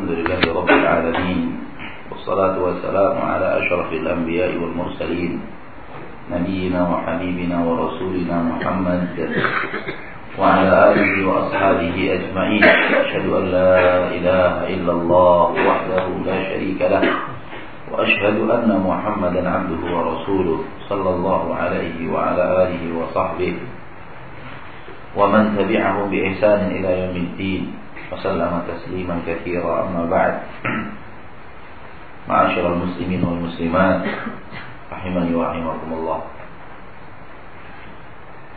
الحمد لله رب العالمين والصلاة والسلام على أشرف الأنبياء والمرسلين نبينا وحبيبنا ورسولنا محمد وعلى آله وأصحابه أجمعين. أشهد أن لا إله إلا الله وحده لا شريك له وأشهد أن محمدا عبده ورسوله صلى الله عليه وعلى آله وصحبه ومن تبعهم بإحسان إلى يوم الدين. وسلم تسليما كثيرا أما بعد معاشر المسلمين والمسلمات rahimani wa rahimakumullah.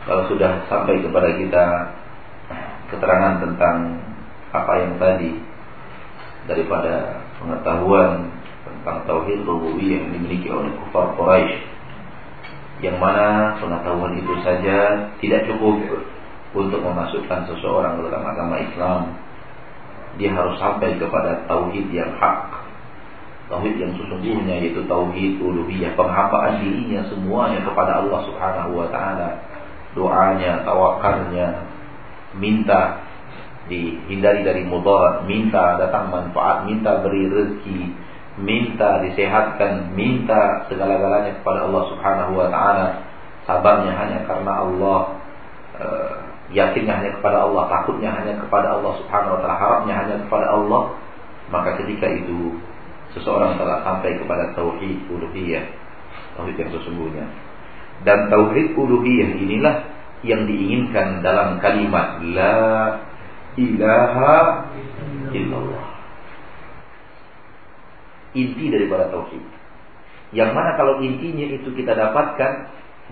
Kalau sudah sampai kepada kita keterangan tentang apa yang tadi daripada pengetahuan tentang tauhid rububiyah yang dimiliki oleh kufar Quraisy yang mana pengetahuan itu saja tidak cukup untuk memasukkan seseorang dalam agama Islam dia harus sampai kepada tauhid yang hak Tauhid yang sesungguhnya yaitu tauhid uluhiyah, penghambaan dirinya semuanya kepada Allah Subhanahu wa taala. Doanya, tawakalnya, minta dihindari dari mudarat, minta datang manfaat, minta beri rezeki, minta disehatkan, minta segala-galanya kepada Allah Subhanahu wa taala. Sabarnya hanya karena Allah, e, yakinnya hanya kepada Allah, takutnya hanya kepada Allah Subhanahu wa taala, harapnya hanya kepada Allah. Maka ketika itu seseorang telah sampai kepada tauhid uluhiyah, tauhid yang sesungguhnya. Dan tauhid uluhiyah inilah yang diinginkan dalam kalimat la ilaha illallah. Inti daripada tauhid. Yang mana kalau intinya itu kita dapatkan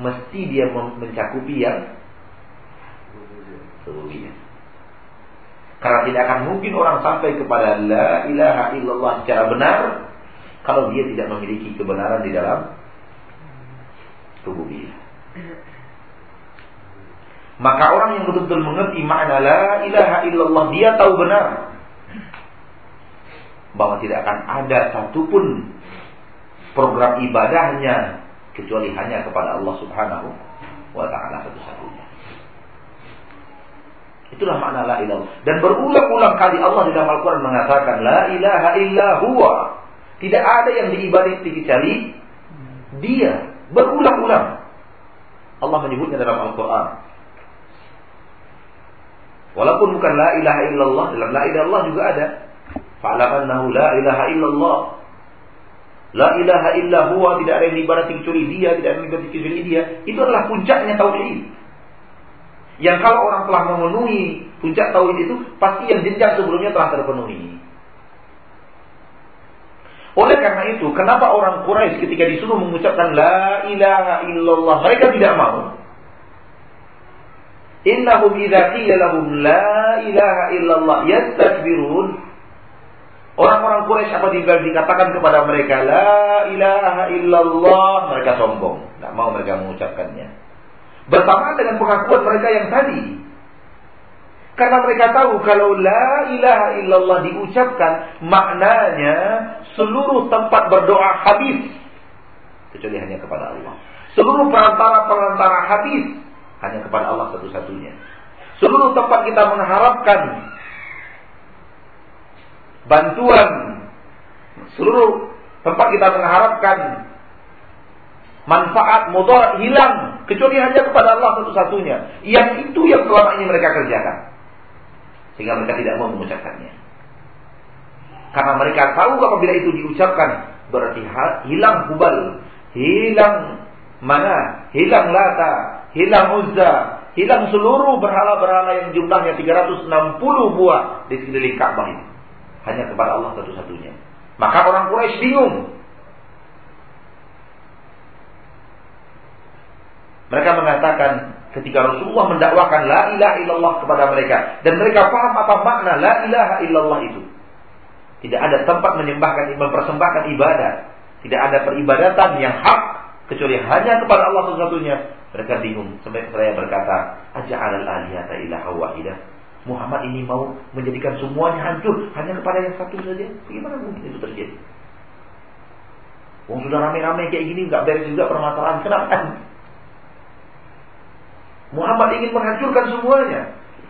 mesti dia mencakupi yang rububiyah. Karena tidak akan mungkin orang sampai kepada la ilaha illallah secara benar kalau dia tidak memiliki kebenaran di dalam rububiyah. Maka orang yang betul-betul mengerti makna la ilaha illallah dia tahu benar bahwa tidak akan ada satupun program ibadahnya kecuali hanya kepada Allah Subhanahu wa taala satu-satunya. Itulah makna la ilaha. Dan berulang-ulang kali Allah di dalam Al-Quran mengatakan la ilaha illa huwa. Tidak ada yang diibadati kecuali dia. Berulang-ulang. Allah menyebutnya dalam Al-Quran. Walaupun bukan la ilaha illallah, dalam la ilaha illallah juga ada. Fa'alamannahu la ilaha illallah. La ilaha illa huwa, tidak ada yang diibadati kecuali dia, tidak ada yang diibadati kecuali dia. Itu adalah puncaknya tauhid. Yang kalau orang telah memenuhi puncak tauhid itu, pasti yang jenjang sebelumnya telah terpenuhi. Oleh karena itu, kenapa orang Quraisy ketika disuruh mengucapkan la ilaha illallah, mereka tidak mau? Innahum idza qila lahum la ilaha illallah yastakbirun. Orang-orang Quraisy apa dikatakan kepada mereka la ilaha illallah, mereka sombong, tidak mau mereka mengucapkannya. Bersamaan dengan pengakuan mereka yang tadi. Karena mereka tahu kalau la ilaha illallah diucapkan maknanya seluruh tempat berdoa habis kecuali hanya kepada Allah. Seluruh perantara-perantara habis hanya kepada Allah satu-satunya. Seluruh tempat kita mengharapkan bantuan, seluruh tempat kita mengharapkan manfaat mudarat hilang kecuali hanya kepada Allah satu-satunya. Yang itu yang selama ini mereka kerjakan. Sehingga mereka tidak mau mengucapkannya. Karena mereka tahu apabila itu diucapkan berarti hilang hubal, hilang mana, hilang lata, hilang uzza, hilang seluruh berhala-berhala yang jumlahnya 360 buah di sekeliling Ka'bah ini. Hanya kepada Allah satu-satunya. Maka orang Quraisy bingung. Mereka mengatakan ketika Rasulullah mendakwakan la ilaha illallah kepada mereka dan mereka paham apa makna la ilaha illallah itu. Tidak ada tempat menyembahkan mempersembahkan ibadah, tidak ada peribadatan yang hak kecuali hanya kepada Allah satu-satunya. Mereka bingung sampai saya berkata, "Aja'al al-alihata ilaha wahidah." Muhammad ini mau menjadikan semuanya hancur hanya kepada yang satu saja. Bagaimana mungkin itu terjadi? Wong sudah rame-rame kayak gini nggak beres juga permasalahan. Kenapa? Muhammad ingin menghancurkan semuanya.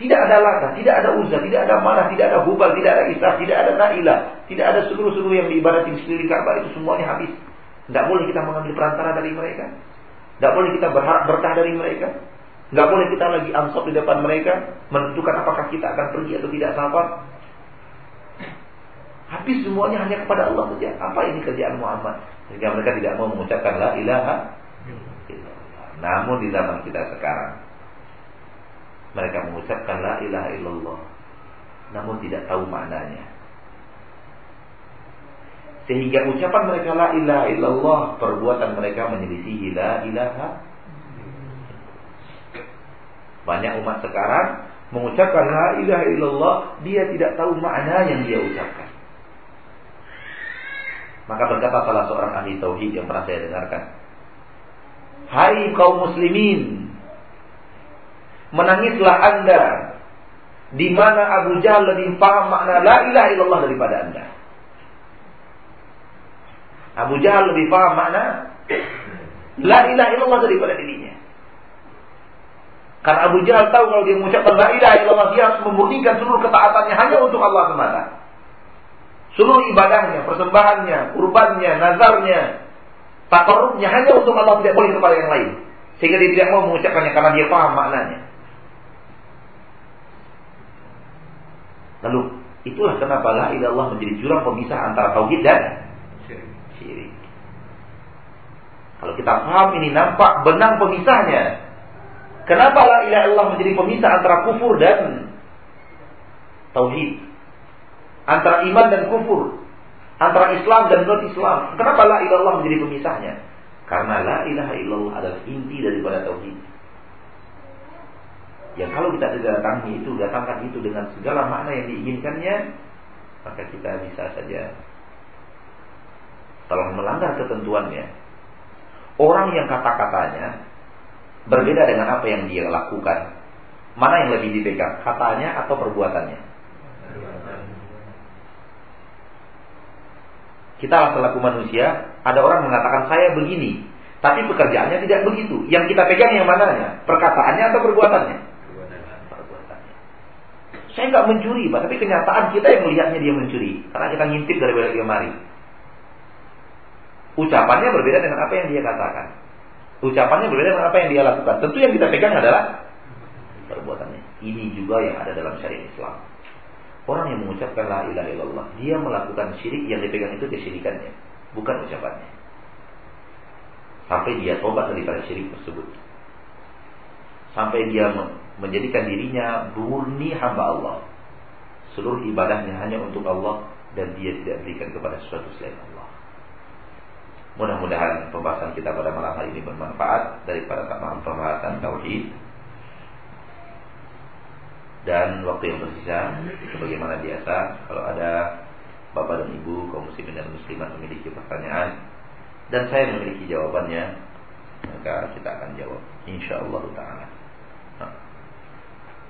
Tidak ada lata, tidak ada uzza, tidak ada mana, tidak ada hubal, tidak ada islah, tidak ada na'ilah, tidak ada seluruh-seluruh yang diibadatin sekeliling Ka'bah itu semuanya habis. Tidak boleh kita mengambil perantara dari mereka. Tidak boleh kita berharap berkah dari mereka. Tidak boleh kita lagi ansop di depan mereka menentukan apakah kita akan pergi atau tidak sahabat. Habis semuanya hanya kepada Allah saja. Apa ini kerjaan Muhammad? Sehingga mereka tidak mau mengucapkan la ilaha Namun di zaman kita sekarang mereka mengucapkan la ilaha illallah namun tidak tahu maknanya. Sehingga ucapan mereka la ilaha illallah perbuatan mereka menyelisihi la ilaha banyak umat sekarang mengucapkan la ilaha illallah dia tidak tahu makna yang dia ucapkan. Maka berkata salah seorang ahli tauhid yang pernah saya dengarkan, "Hai kaum muslimin, Menangislah Anda di mana Abu Jahal lebih paham makna la ilaha illallah daripada Anda. Abu Jahal lebih paham makna la ilaha illallah daripada dirinya. Karena Abu Jahal tahu kalau dia mengucapkan la ilaha illallah dia harus memurnikan seluruh ketaatannya hanya untuk Allah semata. Seluruh ibadahnya, persembahannya, kurbannya, nazarnya, takarrubnya hanya untuk Allah tidak boleh kepada yang lain. Sehingga dia tidak mau mengucapkannya karena dia paham maknanya. Lalu itulah kenapa la ilallah menjadi jurang pemisah antara tauhid dan syirik. Kalau kita paham ini nampak benang pemisahnya. Kenapa la ilaha illallah menjadi pemisah antara kufur dan tauhid? Antara iman dan kufur. Antara Islam dan non Islam. Kenapa la ilaha illallah menjadi pemisahnya? Karena la ilaha illallah adalah inti daripada tauhid. Yang kalau kita datangi itu, datangkan itu dengan segala makna yang diinginkannya, maka kita bisa saja telah melanggar ketentuannya. Orang yang kata-katanya berbeda dengan apa yang dia lakukan. Mana yang lebih dipegang, katanya atau perbuatannya? Kita selaku manusia, ada orang mengatakan saya begini, tapi pekerjaannya tidak begitu. Yang kita pegang yang mananya? Perkataannya atau perbuatannya? Saya nggak mencuri, Pak, tapi kenyataan kita yang melihatnya dia mencuri. Karena kita ngintip dari balik lemari. Ucapannya berbeda dengan apa yang dia katakan. Ucapannya berbeda dengan apa yang dia lakukan. Tentu yang kita pegang adalah perbuatannya. Ini juga yang ada dalam syariat Islam. Orang yang mengucapkan la ilaha illallah, dia melakukan syirik yang dipegang itu kesyirikannya, bukan ucapannya. Sampai dia tobat daripada syirik tersebut. Sampai dia menjadikan dirinya murni hamba Allah. Seluruh ibadahnya hanya untuk Allah dan dia tidak berikan kepada sesuatu selain Allah. Mudah-mudahan pembahasan kita pada malam hari ini bermanfaat daripada pembahasan tauhid. Dan waktu yang tersisa, sebagaimana biasa, kalau ada bapak dan ibu kaum muslimin dan muslimat memiliki pertanyaan dan saya memiliki jawabannya, maka kita akan jawab. Insya Allah Taala.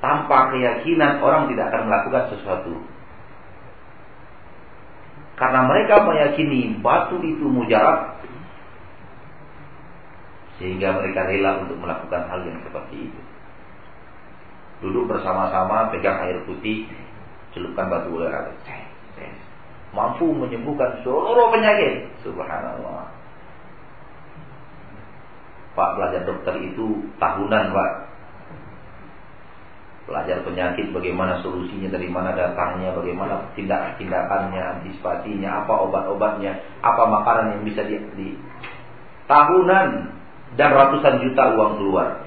tanpa keyakinan orang tidak akan melakukan sesuatu. Karena mereka meyakini batu itu mujarab sehingga mereka rela untuk melakukan hal yang seperti itu. Duduk bersama-sama pegang air putih, celupkan batu ular mampu menyembuhkan seluruh penyakit. Subhanallah. Pak belajar dokter itu tahunan, Pak belajar penyakit bagaimana solusinya dari mana datangnya bagaimana tindak tindakannya antisipasinya apa obat-obatnya apa makanan yang bisa di tahunan dan ratusan juta uang keluar.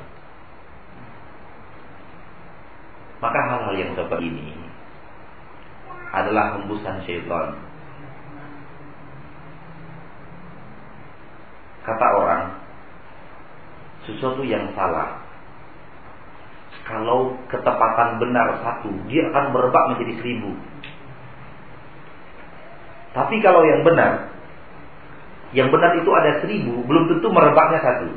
Maka hal-hal yang seperti ini adalah hembusan syaitan. Kata orang sesuatu yang salah Kalau ketepatan benar satu, dia akan merebak menjadi seribu. Tapi kalau yang benar, yang benar itu ada seribu, belum tentu merebaknya satu.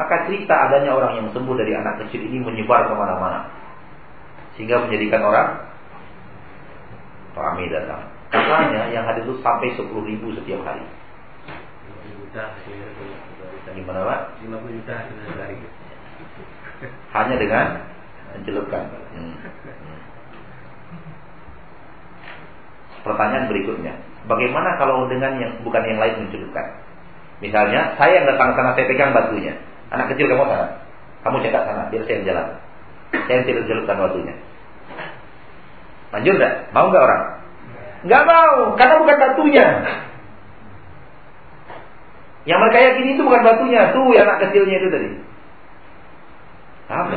Maka cerita adanya orang yang sembuh dari anak kecil ini menyebar ke mana-mana. Sehingga menjadikan orang ramai datang. Katanya yang hadir itu sampai 10 ribu setiap hari. Gimana Pak? 50 juta sehari hanya dengan mencelupkan. Hmm. Pertanyaan berikutnya, bagaimana kalau dengan yang bukan yang lain mencelupkan? Misalnya, saya yang datang sana, saya pegang batunya. Anak kecil kamu sana, kamu cetak sana, biar saya yang jalan. Saya yang tidak celupkan batunya. Manjur enggak? Mau enggak orang? Enggak mau, karena bukan batunya. Yang mereka yakini itu bukan batunya, tuh yang anak kecilnya itu tadi. Apa?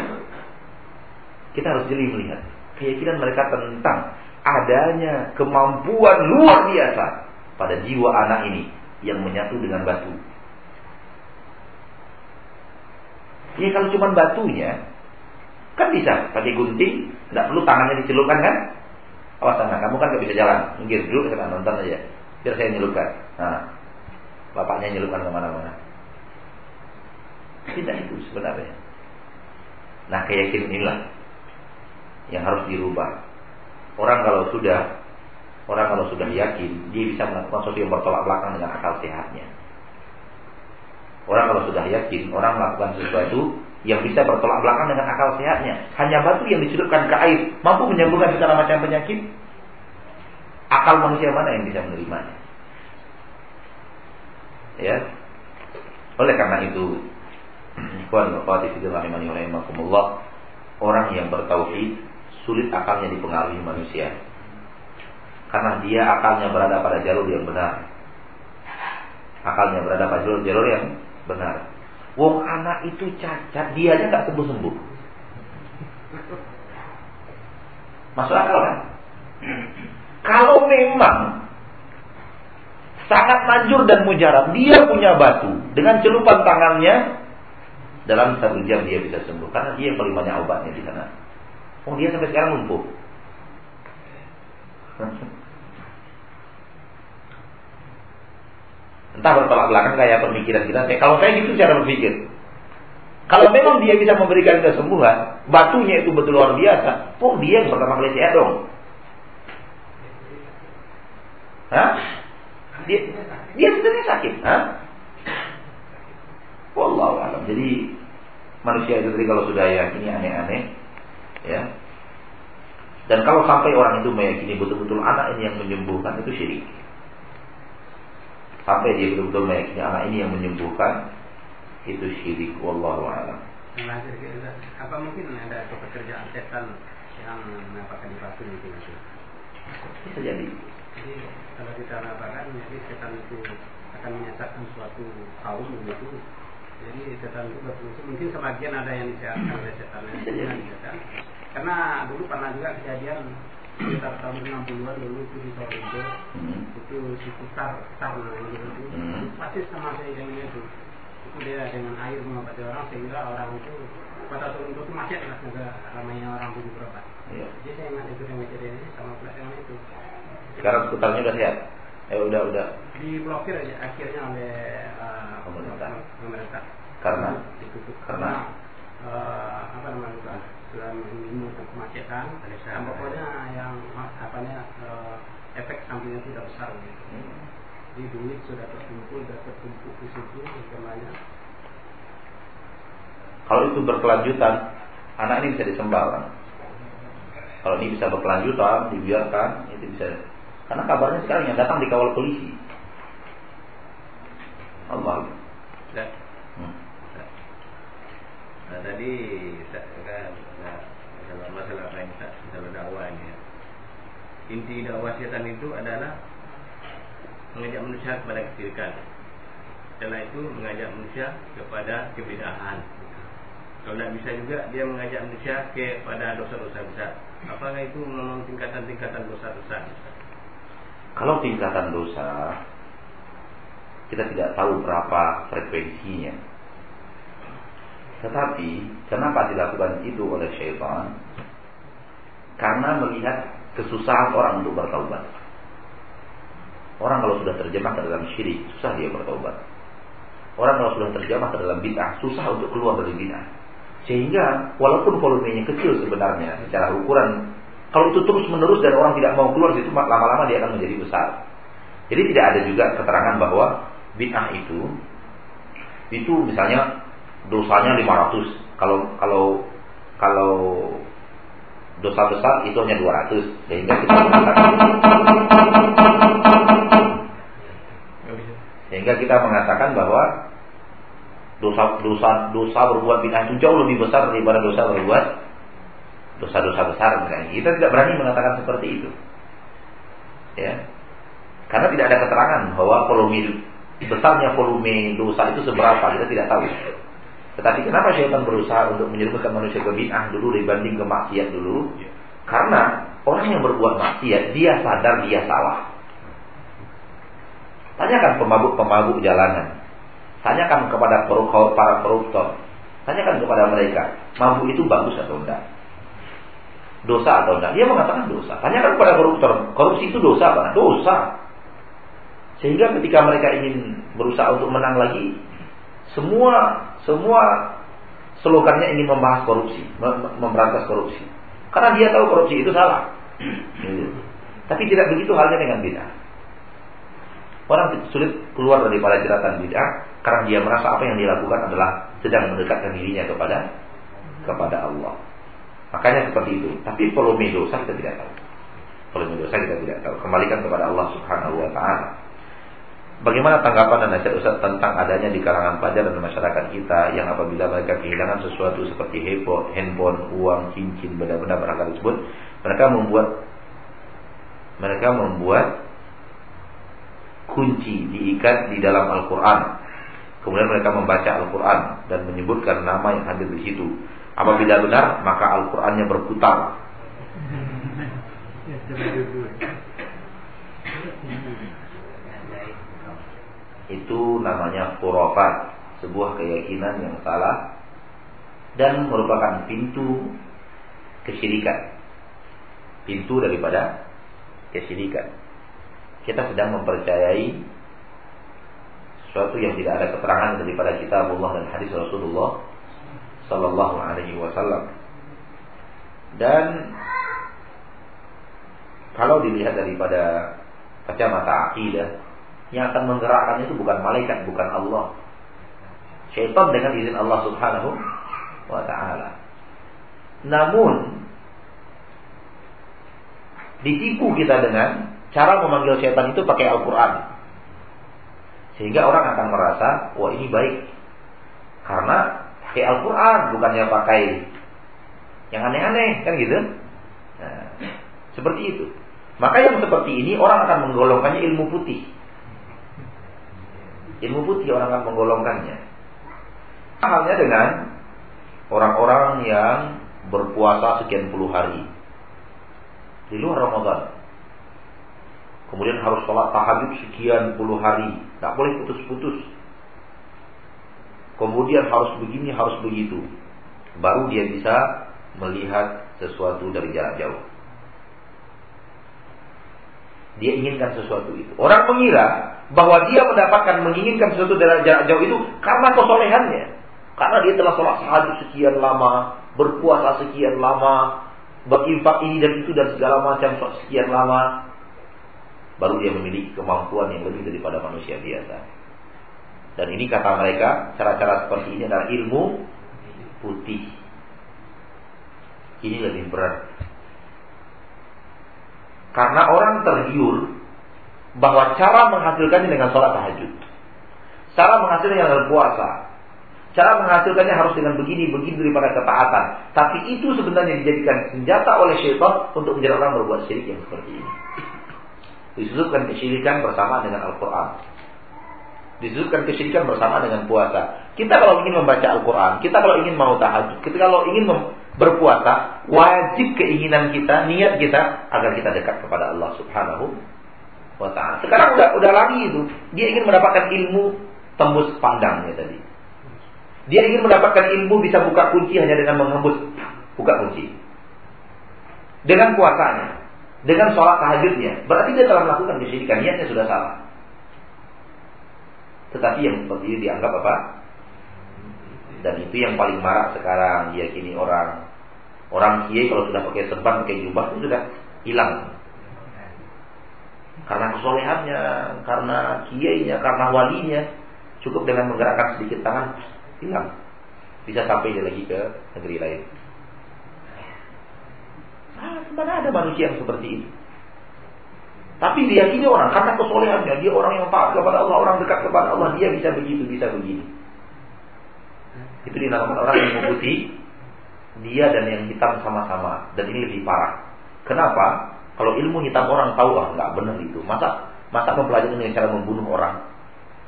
Kita harus jeli melihat keyakinan mereka tentang adanya kemampuan luar biasa pada jiwa anak ini yang menyatu dengan batu. Ya kalau cuma batunya kan bisa pakai gunting, tidak perlu tangannya dicelupkan kan? Awas sana, kamu kan gak bisa jalan, mungkin dulu kita nonton aja, biar saya nyelupkan. Nah, bapaknya nyelupkan ke mana-mana. Tidak itu sebenarnya. Nah keyakinan inilah yang harus dirubah. Orang kalau sudah orang kalau sudah yakin dia bisa melakukan sesuatu yang bertolak belakang dengan akal sehatnya. Orang kalau sudah yakin orang melakukan sesuatu yang bisa bertolak belakang dengan akal sehatnya. Hanya batu yang dicelupkan ke air mampu menyembuhkan segala macam penyakit. Akal manusia mana yang bisa menerimanya? Ya. Oleh karena itu Ikhwan Bapak rahimani rahimakumullah Orang yang bertauhid Sulit akalnya dipengaruhi manusia. Karena dia akalnya berada pada jalur yang benar. Akalnya berada pada jalur-jalur yang benar. Wong anak itu cacat Dia aja gak sembuh-sembuh. Masuk akal kan? Kalau memang sangat manjur dan mujarab, dia punya batu dengan celupan tangannya dalam satu jam dia bisa sembuh karena dia yang paling banyak obatnya di sana. Oh dia sampai sekarang lumpuh. Entah bertolak belakang kayak pemikiran kita. Kalau saya gitu cara berpikir. Kalau memang dia bisa memberikan kesembuhan, batunya itu betul luar biasa. Oh dia yang pertama kali sehat dong. Hah? Dia dia sebenarnya sakit. Hah? Wallahu. Jadi manusia itu tadi kalau sudah yakini aneh-aneh, ya. Dan kalau sampai orang itu meyakini betul-betul anak ini yang menyembuhkan itu syirik. Sampai dia betul-betul meyakini anak ini yang menyembuhkan itu syirik. Wallahu alam. Apa mungkin ada pekerjaan setan yang menampakkan di batu itu? Bisa jadi. Jadi kalau kita mengatakan jadi setan itu akan menyesatkan suatu kaum begitu jadi setan itu berfungsi. Mungkin sebagian ada yang disehatkan oleh setan yang disehatkan karena dulu pernah juga kejadian sekitar tahun 60-an dulu itu di Toronto hmm. itu si Tar Tar namanya itu. Hmm. pasti sama saya itu. Itu dia dengan air mengobati orang sehingga orang itu kota Toronto itu macet lah semoga ramainya orang bunuh berobat iya. jadi saya ingat itu dengan ini sama pula dengan itu. Sekarang seputarnya udah sehat? Eh udah udah. Diblokir aja akhirnya oleh uh, pemerintah. pemerintah. Karena karena uh, apa namanya sudah menimbulkan kemacetan dan pokoknya yang apanya uh, efek sampingnya tidak besar gitu. Hmm. Jadi duit sudah terkumpul, sudah tertumpuk di situ semuanya. Kalau itu berkelanjutan, anak ini bisa disembah kan? Kalau ini bisa berkelanjutan, dibiarkan, itu bisa karena kabarnya sekarang yang datang dikawal polisi. Allah. Ya. Hmm. Nah, tadi kan masalah masalah apa ini masalah dakwahnya. Inti dakwah setan itu adalah mengajak manusia kepada kesyirikan. Setelah itu mengajak manusia kepada kebidahan. Kalau tidak bisa juga dia mengajak manusia kepada dosa-dosa besar. Apakah itu memang tingkatan-tingkatan dosa besar? Kalau tingkatan dosa kita tidak tahu berapa frekuensinya. Tetapi kenapa dilakukan itu oleh syaitan? Karena melihat kesusahan orang untuk bertaubat. Orang kalau sudah terjemah ke dalam syirik, susah dia bertaubat. Orang kalau sudah terjemah ke dalam bid'ah, susah untuk keluar dari bid'ah. Sehingga walaupun volumenya kecil sebenarnya secara ukuran, kalau itu terus menerus dan orang tidak mau keluar itu lama-lama dia akan menjadi besar. Jadi tidak ada juga keterangan bahwa bid'ah itu itu misalnya dosanya 500. Kalau kalau kalau dosa besar itu hanya 200 sehingga kita mengatakan sehingga kita mengatakan bahwa dosa dosa dosa berbuat bid'ah itu jauh lebih besar daripada dosa berbuat dosa-dosa besar misalnya. Kita tidak berani mengatakan seperti itu. Ya. Karena tidak ada keterangan bahwa volume besarnya volume dosa itu seberapa, kita tidak tahu. Tetapi kenapa syaitan berusaha untuk menyerumuskan manusia ke bid'ah dulu dibanding ke maksiat dulu? Karena orang yang berbuat maksiat dia sadar dia salah. Tanyakan pemabuk-pemabuk jalanan. Tanyakan kepada para koruptor. Tanyakan kepada mereka, mabuk itu bagus atau enggak? Dosa atau enggak? Dia mengatakan dosa. Tanyakan kepada koruptor, korupsi itu dosa apa? Dosa. Sehingga ketika mereka ingin berusaha untuk menang lagi, semua semua slogannya ingin membahas korupsi, memberantas korupsi. Karena dia tahu korupsi itu salah. Tapi tidak begitu halnya dengan bid'ah. Orang sulit keluar daripada jeratan bid'ah karena dia merasa apa yang dilakukan adalah sedang mendekatkan dirinya kepada kepada Allah. Makanya seperti itu. Tapi volume dosa kita tidak tahu. Volume dosa kita tidak tahu. Kembalikan kepada Allah Subhanahu wa taala. Bagaimana tanggapan dan nasihat Ustaz tentang adanya di kalangan pelajar dan masyarakat kita yang apabila mereka kehilangan sesuatu seperti handphone, handphone uang, cincin, benda-benda berharga tersebut, mereka membuat mereka membuat kunci diikat di dalam Al-Quran. Kemudian mereka membaca Al-Quran dan menyebutkan nama yang hadir di situ. Apabila benar, maka Al-Qurannya berputar. Itu namanya khurafat, sebuah keyakinan yang salah dan merupakan pintu kesyirikan. Pintu daripada kesyirikan kita sedang mempercayai sesuatu yang tidak ada keterangan daripada kitab Allah dan hadis Rasulullah Sallallahu Alaihi Wasallam. Dan kalau dilihat daripada kacamata akidah, yang akan menggerakkan itu bukan malaikat, bukan Allah. Syaitan dengan izin Allah Subhanahu wa taala. Namun ditipu kita dengan cara memanggil setan itu pakai Al-Quran. Sehingga orang akan merasa, wah ini baik. Karena pakai Al-Quran, bukannya pakai yang aneh-aneh, kan gitu. Nah, seperti itu. Maka yang seperti ini orang akan menggolongkannya ilmu putih. Ilmu putih orang akan menggolongkannya. Halnya dengan orang-orang yang berpuasa sekian puluh hari di luar Ramadan Kemudian harus sholat tahajud sekian puluh hari. Tidak boleh putus-putus. Kemudian harus begini, harus begitu. Baru dia bisa melihat sesuatu dari jarak jauh. Dia inginkan sesuatu itu. Orang mengira bahwa dia mendapatkan menginginkan sesuatu dari jarak jauh itu karena kesolehannya. Karena dia telah sholat tahajud sekian lama, berpuasa sekian lama, berinfak ini dan itu dan segala macam sekian lama baru dia memiliki kemampuan yang lebih daripada manusia biasa. Dan ini kata mereka, cara-cara seperti ini adalah ilmu putih. Ini lebih berat. Karena orang tergiur bahwa cara menghasilkannya dengan sholat tahajud. Cara menghasilkannya dengan puasa. Cara menghasilkannya harus dengan begini, begini daripada ketaatan. Tapi itu sebenarnya dijadikan senjata oleh syaitan untuk menjadi orang berbuat syirik yang seperti ini. Disebutkan kesyirikan bersama dengan Al-Quran. Disebutkan kesyirikan bersama dengan puasa. Kita kalau ingin membaca Al-Quran, kita kalau ingin mau tahajud, kita kalau ingin berpuasa, wajib keinginan kita, niat kita agar kita dekat kepada Allah Subhanahu wa taala. Sekarang udah udah lagi itu, dia ingin mendapatkan ilmu tembus pandangnya tadi. Dia ingin mendapatkan ilmu bisa buka kunci hanya dengan menghembus buka kunci. Dengan puasanya, dengan sholat tahajudnya, berarti dia telah melakukan kesyirikan, niatnya sudah salah. Tetapi yang seperti ini dianggap apa? Dan itu yang paling marak sekarang diyakini orang. Orang kiai kalau sudah pakai serban, pakai jubah itu sudah hilang. Karena kesolehannya, karena kiainya, karena walinya, cukup dengan menggerakkan sedikit tangan, hilang. Bisa sampai dia lagi ke negeri lain. Ah, mana ada manusia yang seperti ini? Tapi diyakini orang karena kesolehannya, dia orang yang taat kepada Allah, orang dekat kepada Allah, dia bisa begitu, bisa begini. Itu dinamakan orang yang memutih dia dan yang hitam sama-sama dan ini lebih parah. Kenapa? Kalau ilmu hitam orang tahu ah nggak benar itu. Masa masa mempelajari dengan cara membunuh orang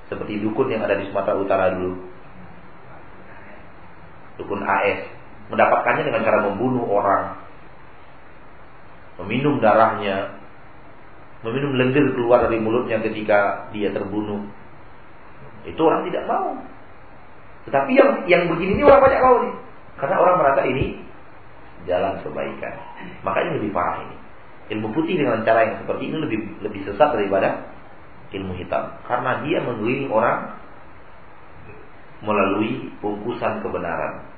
seperti dukun yang ada di Sumatera Utara dulu. Dukun AS mendapatkannya dengan cara membunuh orang, meminum darahnya, meminum lendir keluar dari mulutnya ketika dia terbunuh. Itu orang tidak mau. Tetapi yang yang begini ini orang banyak mau nih. Karena orang merasa ini jalan kebaikan. Makanya lebih parah ini. Ilmu putih dengan cara yang seperti ini lebih lebih sesat daripada ilmu hitam. Karena dia mengelilingi orang melalui bungkusan kebenaran.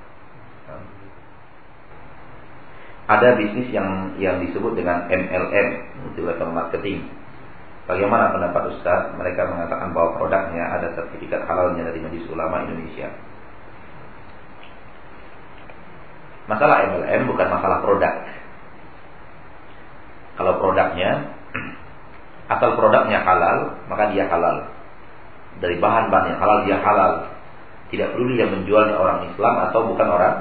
ada bisnis yang yang disebut dengan MLM, multilevel marketing. Bagaimana pendapat Ustaz? Mereka mengatakan bahwa produknya ada sertifikat halalnya dari Majelis Ulama Indonesia. Masalah MLM bukan masalah produk. Kalau produknya asal produknya halal, maka dia halal. Dari bahan-bahan yang halal dia halal. Tidak perlu dia menjualnya orang Islam atau bukan orang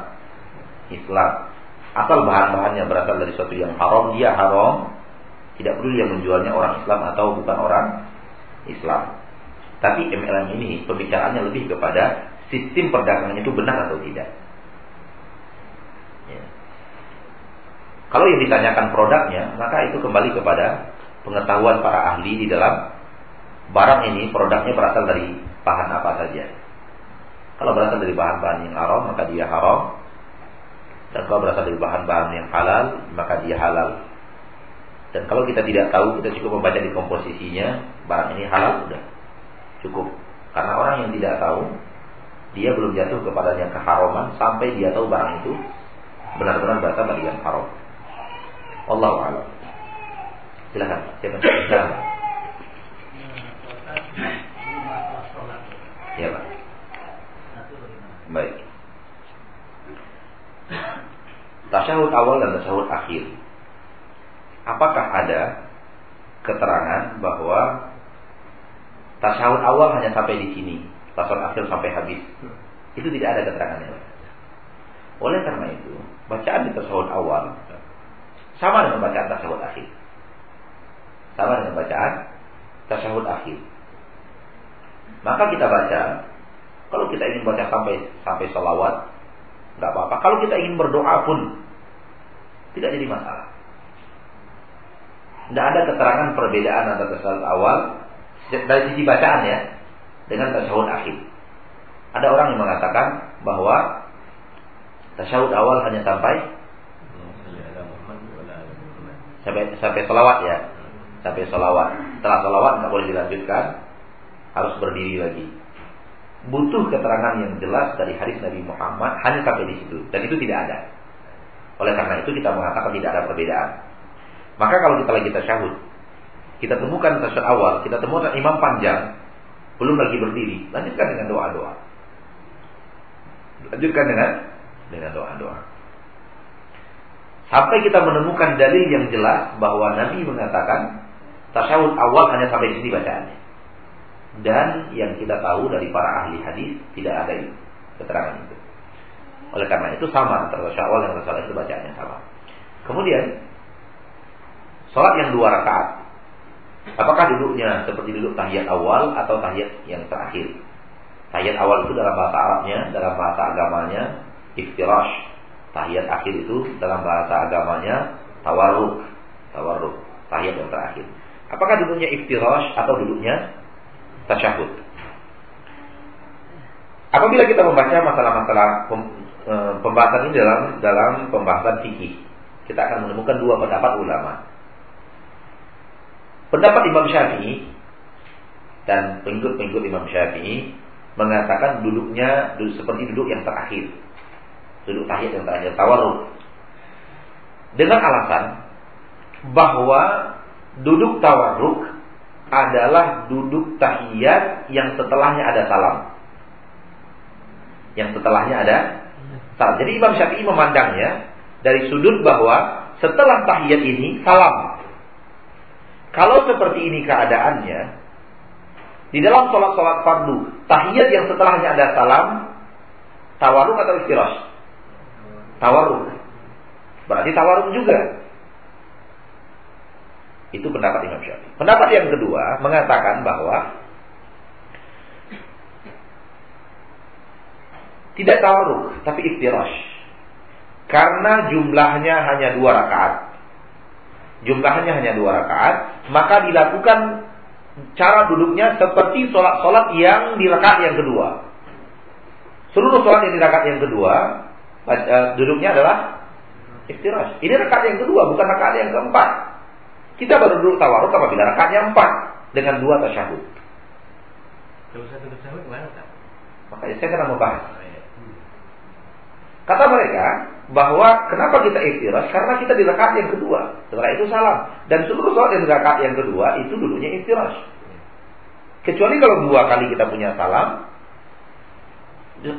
Islam. Asal bahan-bahannya berasal dari sesuatu yang haram, dia haram. Tidak perlu dia menjualnya orang Islam atau bukan orang Islam. Tapi MLM ini pembicaraannya lebih kepada sistem perdagangan itu benar atau tidak. Ya. Kalau yang ditanyakan produknya, maka itu kembali kepada pengetahuan para ahli di dalam barang ini produknya berasal dari bahan apa saja. Kalau berasal dari bahan-bahan yang haram, maka dia haram. Dan kalau berasal dari bahan-bahan yang halal, maka dia halal. Dan kalau kita tidak tahu, kita cukup membaca di komposisinya, barang ini halal sudah cukup. Karena orang yang tidak tahu, dia belum jatuh kepadanya keharaman sampai dia tahu barang itu benar-benar berasal dari yang haram. Allah a'lam. Silakan. Siapa? Silakan. Ya, Pak. Baik. Tasyahud awal dan tasyahud akhir. Apakah ada keterangan bahwa tasyahud awal hanya sampai di sini, tasyahud akhir sampai habis? Itu tidak ada keterangannya. Oleh karena itu, bacaan di tasyahud awal sama dengan bacaan tasyahud akhir. Sama dengan bacaan tasyahud akhir. Maka kita baca, kalau kita ingin baca sampai sampai salawat, nggak apa-apa. Kalau kita ingin berdoa pun tidak jadi masalah. Tidak ada keterangan perbedaan antara tasawuf awal dari sisi bacaan ya dengan tasawuf akhir. Ada orang yang mengatakan bahwa tasawuf awal hanya sampai sampai sampai selawat ya, sampai selawat. Setelah selawat nggak boleh dilanjutkan, harus berdiri lagi butuh keterangan yang jelas dari hadis Nabi Muhammad hanya sampai di situ dan itu tidak ada. Oleh karena itu kita mengatakan tidak ada perbedaan. Maka kalau kita lagi tasyahud, kita temukan tasyahud awal, kita temukan imam panjang, belum lagi berdiri, lanjutkan dengan doa-doa. Lanjutkan dengan dengan doa-doa. Sampai kita menemukan dalil yang jelas bahwa Nabi mengatakan tasyahud awal hanya sampai sini bacaannya dan yang kita tahu dari para ahli hadis tidak ada itu, keterangan itu. Oleh karena itu sama antara syawal dan rasul itu bacaannya sama. Kemudian sholat yang dua rakaat, apakah duduknya seperti duduk tahiyat awal atau tahiyat yang terakhir? Tahiyat awal itu dalam bahasa Arabnya, dalam bahasa agamanya iftirash. Tahiyat akhir itu dalam bahasa agamanya tawarruk. Tawarruk, tahiyat yang terakhir. Apakah duduknya iftirash atau duduknya tasyahud. Apabila kita membaca masalah-masalah e, pembahasan ini dalam dalam pembahasan fikih, kita akan menemukan dua pendapat ulama. Pendapat Imam Syafi'i dan pengikut-pengikut Imam Syafi'i mengatakan duduknya duduk seperti duduk yang terakhir. Duduk tahiyat yang terakhir, tawarruk. Dengan alasan bahwa duduk tawarruk adalah duduk tahiyat yang setelahnya ada salam. Yang setelahnya ada salam. Jadi Imam Syafi'i memandangnya dari sudut bahwa setelah tahiyat ini salam. Kalau seperti ini keadaannya, di dalam sholat-sholat fardu, tahiyat yang setelahnya ada salam, tawaruk atau istirahat? Tawaruk. Berarti tawaruk juga. Itu pendapat Imam Syafi'i. Pendapat yang kedua mengatakan bahwa tidak tawaruk, tapi iftirash. Karena jumlahnya hanya dua rakaat. Jumlahnya hanya dua rakaat, maka dilakukan cara duduknya seperti sholat-sholat yang di rakaat yang kedua. Seluruh sholat yang di rakaat yang kedua, eh, duduknya adalah iftirash. Ini rakaat yang kedua, bukan rakaat yang keempat. Kita baru duduk tawaruk apabila rakaatnya empat dengan dua tasyahud. Kalau satu tasyahud mana? Makanya saya kena membahas. Kata mereka bahwa kenapa kita iftirash? Karena kita di rakaat yang kedua. Setelah itu salam. Dan seluruh sholat yang rakaat yang kedua itu duduknya iftirash. Kecuali kalau dua kali kita punya salam, di,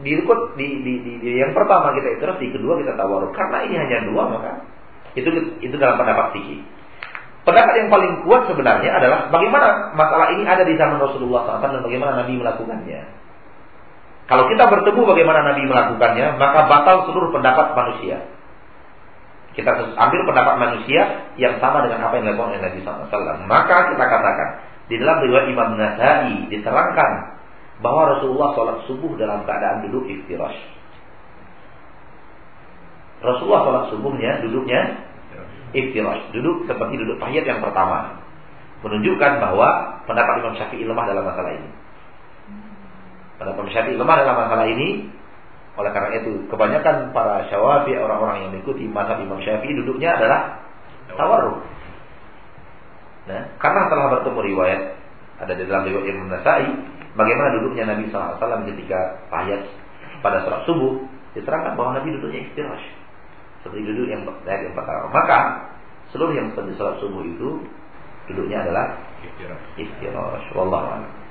di, di, di, di yang pertama kita iftirash, di kedua kita tawaruk. Karena ini hanya dua maka itu itu dalam pendapat fikih. Pendapat yang paling kuat sebenarnya adalah bagaimana masalah ini ada di zaman Rasulullah SAW dan bagaimana Nabi melakukannya. Kalau kita bertemu bagaimana Nabi melakukannya, maka batal seluruh pendapat manusia. Kita ambil pendapat manusia yang sama dengan apa yang dilakukan oleh Nabi SAW. Maka kita katakan, di dalam riwayat Imam Nasai diterangkan bahwa Rasulullah sholat subuh dalam keadaan duduk iftirash. Rasulullah sholat subuhnya duduknya iftirash, duduk seperti duduk tahiyat yang pertama. Menunjukkan bahwa pendapat Imam Syafi'i lemah dalam masalah ini. Pendapat Imam Syafi'i lemah dalam masalah ini. Oleh karena itu, kebanyakan para syawafi orang-orang yang mengikuti mazhab Imam Syafi'i duduknya adalah tawarruk. Nah, karena telah bertemu riwayat ada di dalam riwayat Imam Nasai bagaimana duduknya Nabi SAW ketika tahiyat pada sholat subuh diterangkan bahwa Nabi duduknya istirahat seperti duduk yang ayat yang pertama. Maka seluruh yang seperti sholat subuh itu duduknya adalah istirahat. Wallahu a'lam.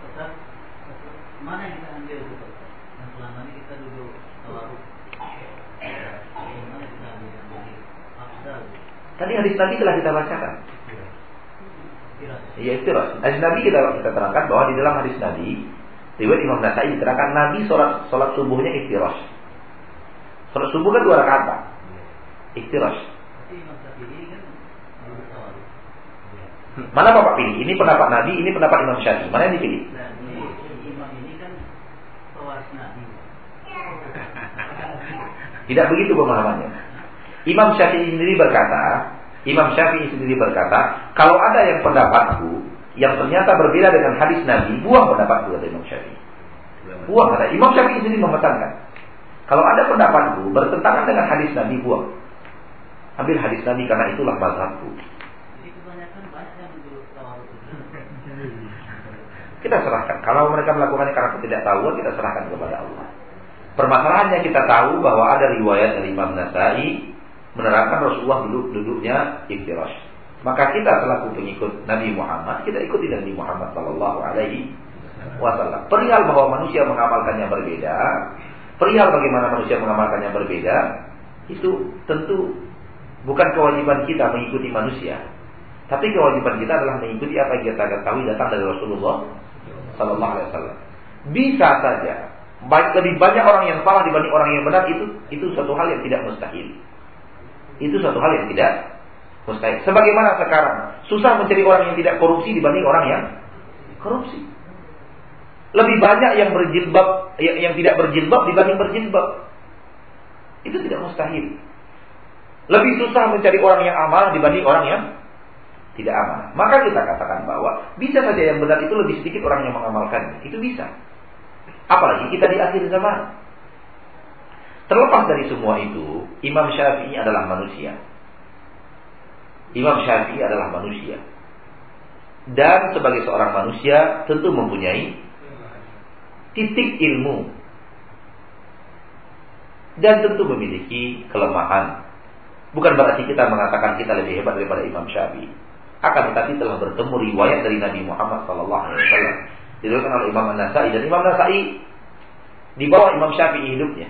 Mana yang kita ambil itu? Yang selama ini kita duduk tawaruk. Tadi hadis Nabi telah kita bacakan. Iya istirahat. Hadis Nabi kita kita terangkan bahwa di dalam hadis Nabi riwayat Imam Nasai diterangkan Nabi sholat sholat subuhnya istirahat. Sholat subuh kan dua rakaat pak. Iktirash. Mana Bapak pilih? Ini pendapat Nabi, ini pendapat Imam Syafi'i. Mana yang dipilih? Tidak begitu pemahamannya. Imam Syafi'i sendiri berkata, Imam Syafi'i sendiri berkata, kalau ada yang pendapatku yang ternyata berbeda dengan hadis Nabi, buang pendapatku kata Imam Syafi'i. Buang kata Imam Syafi'i sendiri memesankan. Kalau ada pendapatku bertentangan dengan hadis Nabi, buang. Ambil hadis Nabi karena itulah mazhabku. Kita serahkan. Kalau mereka melakukannya karena ketidaktahuan, kita serahkan kepada Allah. Permasalahannya kita tahu bahwa ada riwayat dari Imam Nasai menerangkan Rasulullah duduk duduknya iftirash. Maka kita selaku pengikut Nabi Muhammad, kita ikuti Nabi Muhammad Sallallahu Alaihi Wasallam. Perihal bahwa manusia mengamalkannya berbeda, perihal bagaimana manusia mengamalkannya berbeda, itu tentu Bukan kewajiban kita mengikuti manusia, tapi kewajiban kita adalah mengikuti apa yang kita ketahui datang dari Rasulullah Sallallahu Alaihi Wasallam. Bisa saja, lebih banyak orang yang salah dibanding orang yang benar itu itu satu hal yang tidak mustahil. Itu satu hal yang tidak mustahil. Sebagaimana sekarang susah mencari orang yang tidak korupsi dibanding orang yang korupsi. Lebih banyak yang berjilbab yang, yang tidak berjilbab dibanding berjilbab. Itu tidak mustahil. Lebih susah mencari orang yang amanah dibanding orang yang tidak amanah. Maka kita katakan bahwa bisa saja yang benar itu lebih sedikit orang yang mengamalkan. Itu bisa. Apalagi kita di akhir zaman. Terlepas dari semua itu, Imam Syafi'i adalah manusia. Imam Syafi'i adalah manusia. Dan sebagai seorang manusia tentu mempunyai titik ilmu. Dan tentu memiliki kelemahan. Bukan berarti kita mengatakan kita lebih hebat daripada Imam Syafi'i. Akan tetapi telah bertemu riwayat dari Nabi Muhammad SAW. Diriwayatkan oleh Imam An-Nasai dan Imam Nasai di bawah Imam Syafi'i hidupnya.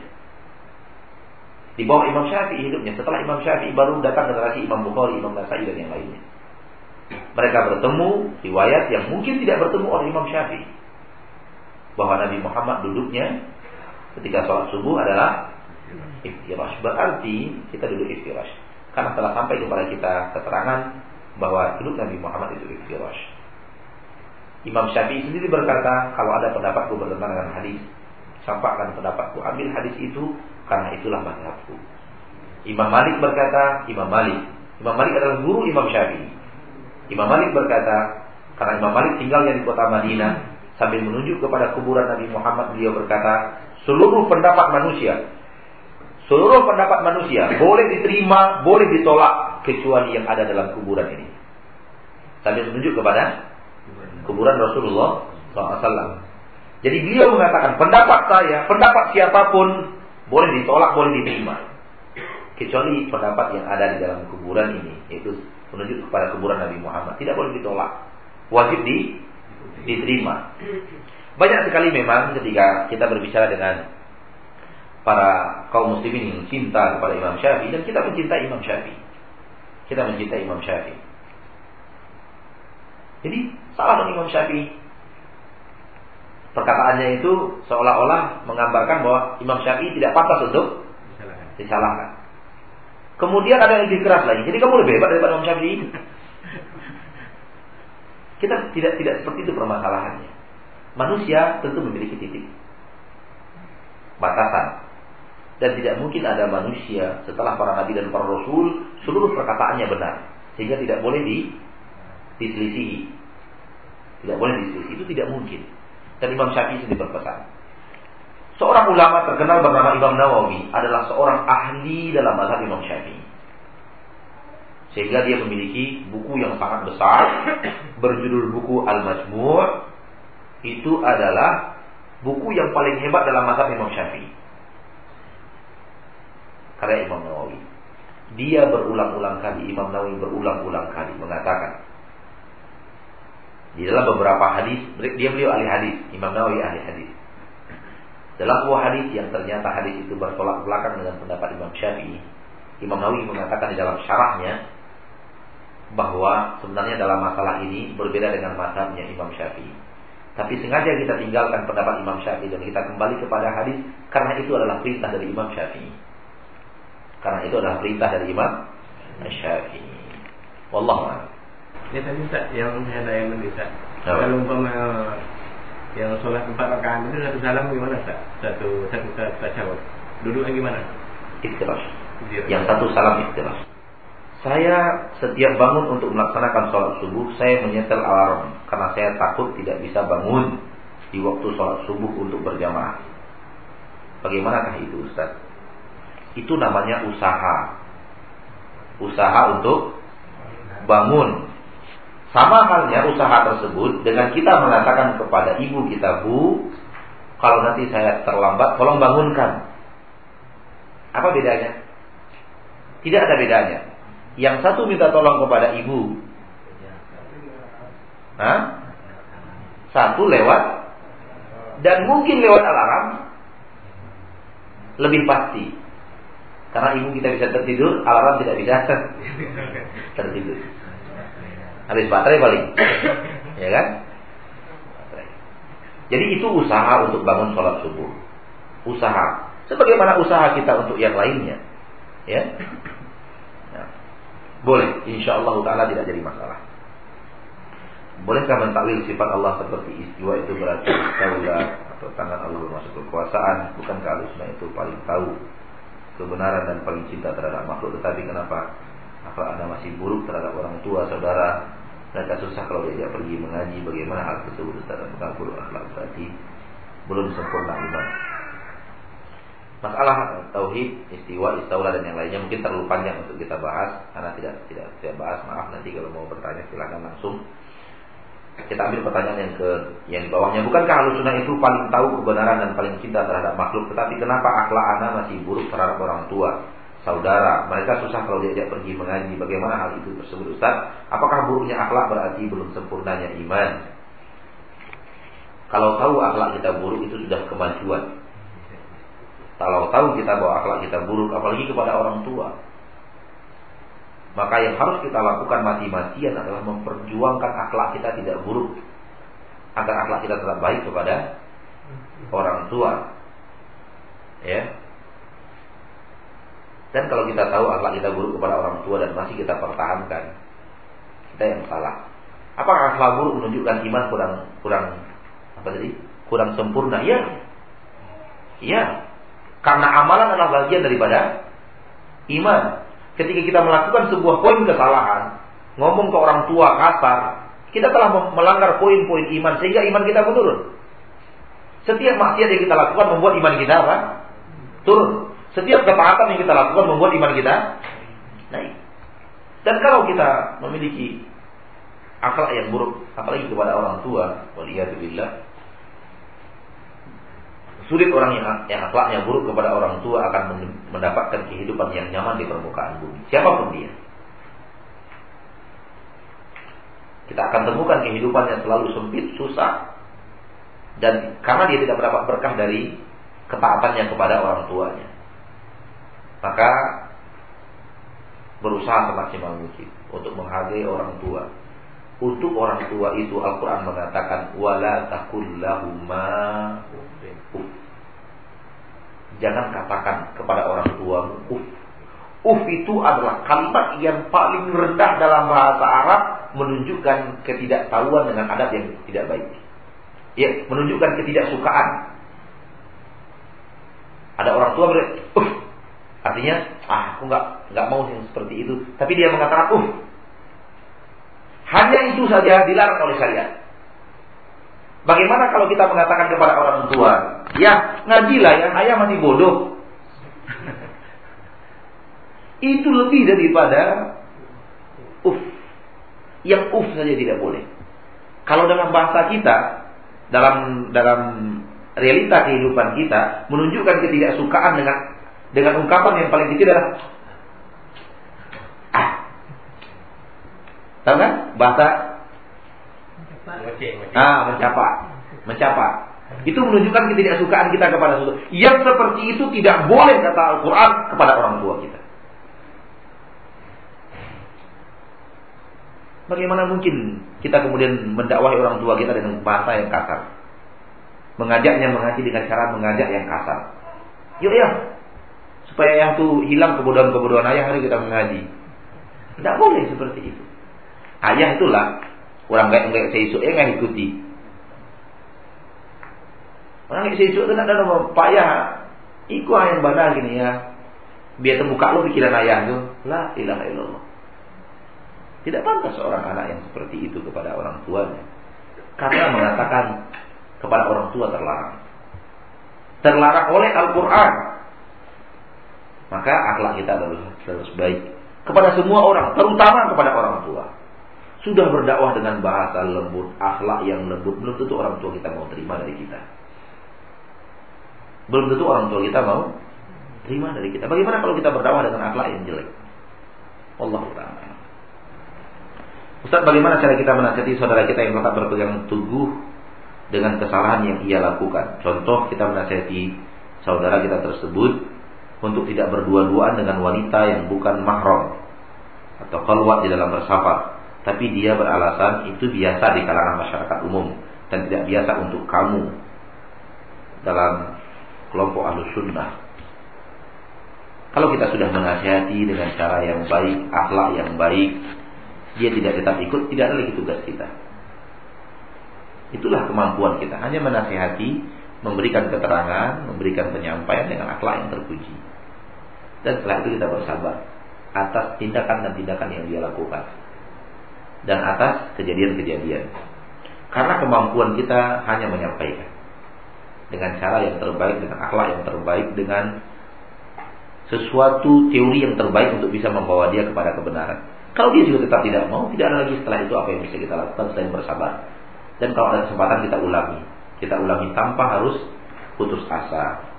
Di bawah Imam Syafi'i hidupnya. Setelah Imam Syafi'i baru datang generasi Imam Bukhari, Imam Nasai dan yang lainnya. Mereka bertemu riwayat yang mungkin tidak bertemu oleh Imam Syafi'i. Bahwa Nabi Muhammad duduknya ketika sholat subuh adalah iftirash. Berarti kita duduk iftirash. Karena telah sampai kepada kita keterangan bahwa duduk Nabi Muhammad itu iftirash. Imam Syafi'i sendiri berkata, kalau ada pendapatku bertentangan dengan hadis, sampaikan pendapatku, ambil hadis itu karena itulah mazhabku. Imam Malik berkata, Imam Malik, Imam Malik adalah guru Imam Syafi'i. Imam Malik berkata, karena Imam Malik tinggalnya di kota Madinah, sambil menunjuk kepada kuburan Nabi Muhammad, beliau berkata, seluruh pendapat manusia Seluruh pendapat manusia boleh diterima, boleh ditolak kecuali yang ada dalam kuburan ini. Sambil menunjuk kepada kuburan Rasulullah SAW. Jadi beliau mengatakan pendapat saya, pendapat siapa pun boleh ditolak, boleh diterima. Kecuali pendapat yang ada di dalam kuburan ini, yaitu menunjuk kepada kuburan Nabi Muhammad, tidak boleh ditolak. Wajib di, diterima. Banyak sekali memang ketika kita berbicara dengan para kaum muslimin yang cinta kepada Imam Syafi'i dan kita mencintai Imam Syafi'i. Kita mencintai Imam Syafi'i. Jadi salah dong Imam Syafi'i. Perkataannya itu seolah-olah menggambarkan bahwa Imam Syafi'i tidak pantas untuk disalahkan. Kemudian ada yang lebih keras lagi. Jadi kamu lebih hebat daripada Imam Syafi'i. Kita tidak tidak seperti itu permasalahannya. Manusia tentu memiliki titik batasan dan tidak mungkin ada manusia setelah para nabi dan para rasul seluruh perkataannya benar sehingga tidak boleh di diselisihi tidak boleh diselisih itu tidak mungkin. Dan Imam Syafi'i sendiri berpesan. Seorang ulama terkenal bernama Imam Nawawi adalah seorang ahli dalam mazhab Imam Syafi'i. Sehingga dia memiliki buku yang sangat besar berjudul buku Al-Majmu' itu adalah buku yang paling hebat dalam mazhab Imam Syafi'i. Karya Imam Nawawi. Dia berulang-ulang kali, Imam Nawawi berulang-ulang kali mengatakan di dalam beberapa hadis, dia beliau ahli hadis, Imam Nawawi ahli hadis. Dalam sebuah hadis yang ternyata hadis itu bertolak belakang dengan pendapat Imam Syafi'i, Imam Nawawi mengatakan di dalam syarahnya bahwa sebenarnya dalam masalah ini berbeda dengan mazhabnya Imam Syafi'i. Tapi sengaja kita tinggalkan pendapat Imam Syafi'i dan kita kembali kepada hadis karena itu adalah perintah dari Imam Syafi'i. Karena itu adalah perintah dari Imam Syafi'i. Wallahu a'lam. Ya tadi Ustaz yang saya ada yang mendesak. Kalau umpama yang sholat empat rakaat itu satu salam gimana Ustaz? Satu satu tasyahud. Duduknya gimana? Ikhtiras. Yang satu salam ikhtiras. Saya setiap bangun untuk melaksanakan sholat subuh, saya menyetel alarm karena saya takut tidak bisa bangun di waktu sholat subuh untuk berjamaah. Bagaimanakah itu Ustaz? Itu namanya usaha. Usaha untuk bangun. Sama halnya usaha tersebut dengan kita mengatakan kepada ibu kita, Bu, kalau nanti saya terlambat, tolong bangunkan. Apa bedanya? Tidak ada bedanya. Yang satu minta tolong kepada ibu. Hah? Satu lewat dan mungkin lewat alarm lebih pasti. Karena ibu kita bisa tertidur, alarm tidak bisa tertidur. Habis baterai paling. ya kan? Jadi itu usaha untuk bangun sholat subuh. Usaha. Sebagaimana usaha kita untuk yang lainnya. Ya. Nah, boleh. Insya Allah Ta'ala tidak jadi masalah. Bolehkah mentakwil sifat Allah seperti istiwa itu berarti daulah atau tangan Allah bermasuk kekuasaan? Bukankah alusnya itu paling tahu kebenaran dan paling cinta terhadap makhluk tetapi kenapa apa anda masih buruk terhadap orang tua saudara mereka susah kalau diajak pergi mengaji bagaimana hal tersebut terhadap buruk akhlak berarti belum sempurna iman. Masalah tauhid, istiwa, istaula dan yang lainnya mungkin terlalu panjang untuk kita bahas karena tidak tidak saya bahas. Maaf nanti kalau mau bertanya silahkan langsung. Kita ambil pertanyaan yang ke yang bawahnya. Bukankah sunnah itu paling tahu kebenaran dan paling cinta terhadap makhluk? Tetapi kenapa akhlak anak masih buruk terhadap orang tua, saudara? Mereka susah kalau diajak pergi mengaji. Bagaimana hal itu tersebut Ustaz? Apakah buruknya akhlak berarti belum sempurnanya iman? Kalau tahu akhlak kita buruk itu sudah kemajuan. Kalau tahu kita bahwa akhlak kita buruk, apalagi kepada orang tua, maka yang harus kita lakukan mati-matian adalah memperjuangkan akhlak kita tidak buruk, agar akhlak kita tetap baik kepada orang tua. Ya. Dan kalau kita tahu akhlak kita buruk kepada orang tua dan masih kita pertahankan, kita yang salah. Apakah akhlak buruk menunjukkan iman kurang kurang apa tadi? Kurang sempurna? Ya. Ya. Karena amalan adalah bagian daripada iman. Ketika kita melakukan sebuah poin kesalahan, ngomong ke orang tua kasar, kita telah melanggar poin-poin iman sehingga iman kita menurun. Setiap maksiat yang kita lakukan membuat iman kita apa? Turun. Setiap ketaatan yang kita lakukan membuat iman kita naik. Dan kalau kita memiliki akhlak yang buruk, apalagi kepada orang tua, waliyatubillah, Sulit orang yang, yang akhlaknya buruk kepada orang tua akan mendapatkan kehidupan yang nyaman di permukaan bumi. Siapa pun dia. Kita akan temukan kehidupan yang selalu sempit, susah. Dan karena dia tidak mendapat berkah dari ketaatannya kepada orang tuanya. Maka berusaha semaksimal mungkin untuk menghargai orang tua. Untuk orang tua itu Al-Quran mengatakan wala takullahuma. Jangan katakan kepada orang tuamu uf. Uf itu adalah kalimat yang paling rendah dalam bahasa Arab menunjukkan ketidaktahuan dengan adab yang tidak baik. Ya, menunjukkan ketidaksukaan. Ada orang tua berkata, uf. Artinya, ah, aku nggak nggak mau yang seperti itu. Tapi dia mengatakan, uf. Hanya itu saja dilarang oleh syariat. Bagaimana kalau kita mengatakan kepada orang tua, ya ngajilah ya, ayah masih bodoh. Itu lebih daripada uf. Yang uf saja tidak boleh. Kalau dalam bahasa kita, dalam dalam realita kehidupan kita menunjukkan ketidaksukaan dengan dengan ungkapan yang paling kecil adalah ah. Tahu kan? Bahasa Ah, mencapai. Mencapai. Itu menunjukkan ketidaksukaan kita kepada sesuatu. Yang seperti itu tidak boleh kata Al-Quran kepada orang tua kita. Bagaimana mungkin kita kemudian mendakwahi orang tua kita dengan bahasa yang kasar? Mengajaknya mengaji dengan cara mengajak yang kasar. Yuk ya, supaya yang itu hilang kebodohan-kebodohan ayah hari kita mengaji. Tidak boleh seperti itu. Ayah itulah Orang kayak nggak saya isu, eh nggak ikuti. Orang kayak saya isu itu ada nama payah. Iku yang badan gini ya. Biar terbuka lo pikiran ayah tuh. La ilaha illallah. Tidak pantas seorang anak yang seperti itu kepada orang tuanya. Karena mengatakan kepada orang tua terlarang. Terlarang oleh Al-Quran. Maka akhlak kita harus, harus baik. Kepada semua orang, terutama kepada orang tua sudah berdakwah dengan bahasa lembut, akhlak yang lembut, belum tentu orang tua kita mau terima dari kita. Belum tentu orang tua kita mau terima dari kita. Bagaimana kalau kita berdakwah dengan akhlak yang jelek? Allah Taala. Ustaz, bagaimana cara kita menasihati saudara kita yang tetap berpegang teguh dengan kesalahan yang ia lakukan? Contoh, kita menasihati saudara kita tersebut untuk tidak berdua-duaan dengan wanita yang bukan mahram atau keluar di dalam bersafar tapi dia beralasan itu biasa di kalangan masyarakat umum dan tidak biasa untuk kamu dalam kelompok ahlu sunnah. Kalau kita sudah menasihati dengan cara yang baik, akhlak yang baik, dia tidak tetap ikut, tidak ada lagi tugas kita. Itulah kemampuan kita, hanya menasihati, memberikan keterangan, memberikan penyampaian dengan akhlak yang terpuji. Dan setelah itu kita bersabar atas tindakan dan tindakan yang dia lakukan dan atas kejadian-kejadian. Karena kemampuan kita hanya menyampaikan. dengan cara yang terbaik, dengan akhlak yang terbaik, dengan sesuatu teori yang terbaik untuk bisa membawa dia kepada kebenaran. Kalau dia juga tetap tidak mau, tidak ada lagi setelah itu apa yang bisa kita lakukan selain bersabar. Dan kalau ada kesempatan kita ulangi. Kita ulangi tanpa harus putus asa.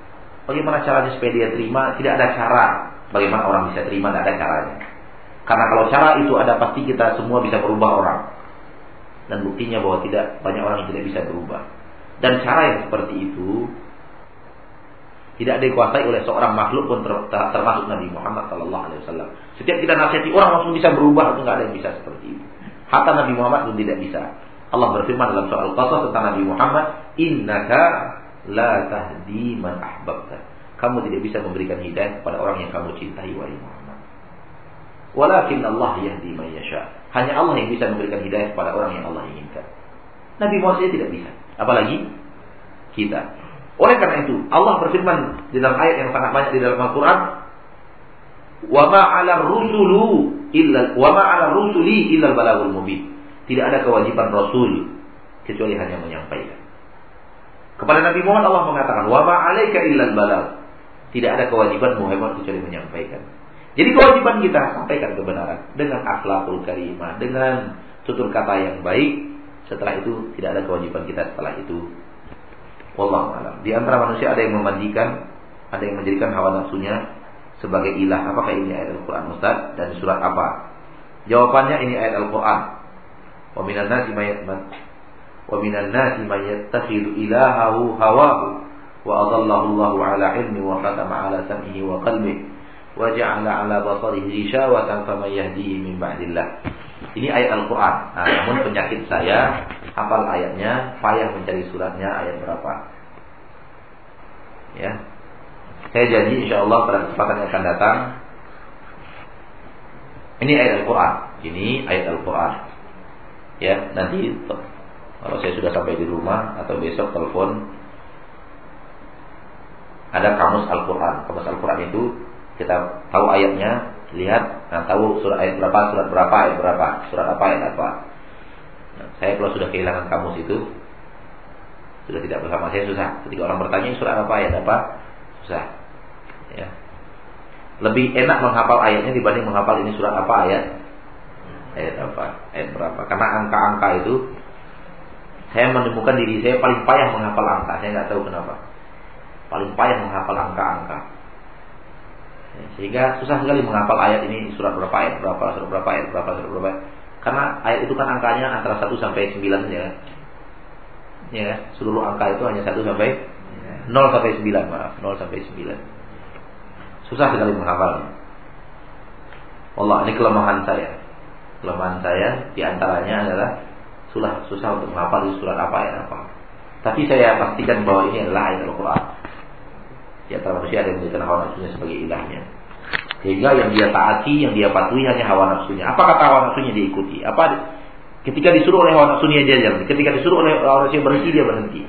Bagaimana caranya supaya dia terima? Tidak ada cara. Bagaimana orang bisa terima? Tidak ada caranya. Karena kalau cara itu ada pasti kita semua bisa berubah orang. Dan buktinya bahwa tidak banyak orang yang tidak bisa berubah. Dan cara yang seperti itu tidak dikuasai oleh seorang makhluk pun termasuk Nabi Muhammad Sallallahu Alaihi Wasallam. Setiap kita nasihati orang langsung bisa berubah, itu nggak ada yang bisa seperti itu. Hatta Nabi Muhammad pun tidak bisa. Allah berfirman dalam soal Qasas tentang Nabi Muhammad, Innaka la tahdi man ahbabta. Kamu tidak bisa memberikan hidayah kepada orang yang kamu cintai wahai Muhammad. Walakin Allah yahdi man yasha. Hanya Allah yang bisa memberikan hidayah kepada orang yang Allah inginkan. Nabi Muhammad tidak bisa. Apalagi kita. Oleh karena itu, Allah berfirman di dalam ayat yang sangat banyak di dalam Al-Quran, "Wa 'ala rusulu illa wa ma 'ala rusuli illa balagul mubin." Tidak ada kewajiban rasul kecuali hanya menyampaikan. Kepada Nabi Muhammad Allah mengatakan, "Wa ma 'alaika illa balag." Tidak ada kewajiban Muhammad kecuali menyampaikan. Jadi kewajiban kita sampaikan kebenaran dengan akhlakul karimah, dengan tutur kata yang baik. Setelah itu tidak ada kewajiban kita setelah itu Wallahu alam. Di antara manusia ada yang memandikan, ada yang menjadikan hawa nafsunya sebagai ilah. Apakah ini ayat Al-Qur'an Ustaz dan surat apa? Jawabannya ini ayat Al-Qur'an. Wa minan nasi yattakhidhu ilahahu hawahu wa adallahu Allahu ala ilmi wa khatama ala sam'ihi wa qalbihi wa ja'ala ala basarihi ghishawatan faman yahdihi min ba'dillah. Ini ayat Al-Quran. Nah, namun penyakit saya hafal ayatnya, payah mencari suratnya ayat berapa. Ya, saya janji insya Allah pada kesempatan yang akan datang. Ini ayat Al-Quran. Ini ayat Al-Quran. Ya, nanti kalau saya sudah sampai di rumah atau besok telepon ada kamus Al-Quran. Kamus Al-Quran itu kita tahu ayatnya, lihat, nah tahu surat ayat berapa, surat berapa, ayat berapa, surat apa, ayat apa. Nah, saya kalau sudah kehilangan kamus itu, sudah tidak bersama saya susah. Ketika orang bertanya surat apa, ayat apa, susah. Ya. Lebih enak menghafal ayatnya dibanding menghafal ini surat apa ayat, ayat apa, ayat berapa. Karena angka-angka itu, saya menemukan diri saya paling payah menghafal angka. Saya nggak tahu kenapa. Paling payah menghafal angka-angka. Sehingga susah sekali menghafal ayat ini surat berapa ayat berapa surat berapa ayat berapa surat berapa. Karena ayat itu kan angkanya antara 1 sampai 9 ya. Ya, seluruh angka itu hanya 1 sampai 0 sampai 9, maaf, 0 sampai 9. Susah sekali menghafal. Allah, ini kelemahan saya. Kelemahan saya di antaranya adalah susah susah untuk menghafal surat apa ayat apa. Tapi saya pastikan bahwa ini adalah ayat Al-Qur'an. Di antara manusia ada yang menjadikan hawa nafsunya sebagai ilahnya. Sehingga yang dia taati, yang dia patuhi hanya hawa nafsunya. Apa kata hawa nafsunya diikuti? Apa ketika disuruh oleh hawa nafsunya dia jalan. Ketika disuruh oleh hawa nafsunya berhenti dia berhenti.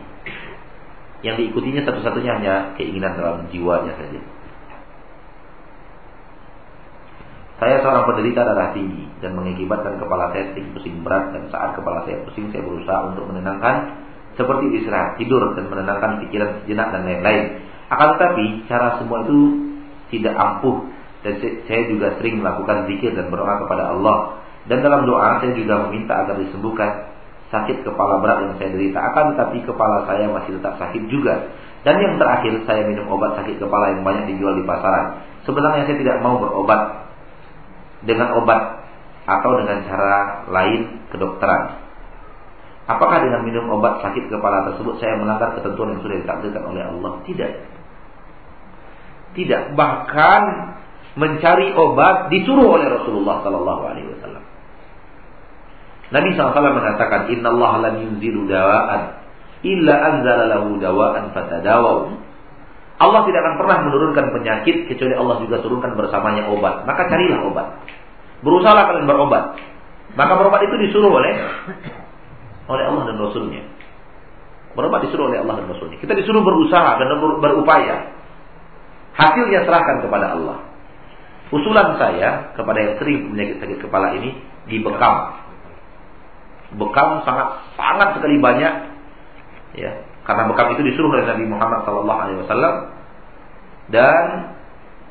Yang diikutinya satu-satunya hanya keinginan dalam jiwanya saja. Saya seorang penderita darah tinggi dan mengakibatkan kepala saya sering pusing berat dan saat kepala saya pusing saya berusaha untuk menenangkan seperti istirahat tidur dan menenangkan pikiran sejenak dan lain-lain. Akan tetapi cara semua itu tidak ampuh dan saya juga sering melakukan zikir dan berdoa kepada Allah. Dan dalam doa saya juga meminta agar disembuhkan sakit kepala berat yang saya derita. Akan tetapi kepala saya masih tetap sakit juga. Dan yang terakhir saya minum obat sakit kepala yang banyak dijual di pasaran. Sebenarnya saya tidak mau berobat dengan obat atau dengan cara lain kedokteran. Apakah dengan minum obat sakit kepala tersebut saya melanggar ketentuan yang sudah ditakdirkan oleh Allah? Tidak. Tidak, bahkan mencari obat disuruh oleh Rasulullah Sallallahu Alaihi Wasallam. Nabi SAW mengatakan, Inna Allah lam yunzilu dawaan illa anzala lahu dawaan fatadawau. Allah tidak akan pernah menurunkan penyakit kecuali Allah juga turunkan bersamanya obat. Maka carilah obat. Berusaha kalian berobat. Maka berobat itu disuruh oleh oleh Allah dan Rasulnya. Berobat disuruh oleh Allah dan Rasulnya. Kita disuruh berusaha dan berupaya. Hasilnya serahkan kepada Allah. Usulan saya kepada yang sering penyakit sakit kepala ini dibekam. Bekam sangat sangat sekali banyak ya Karena bekam itu disuruh oleh Nabi Muhammad SAW dan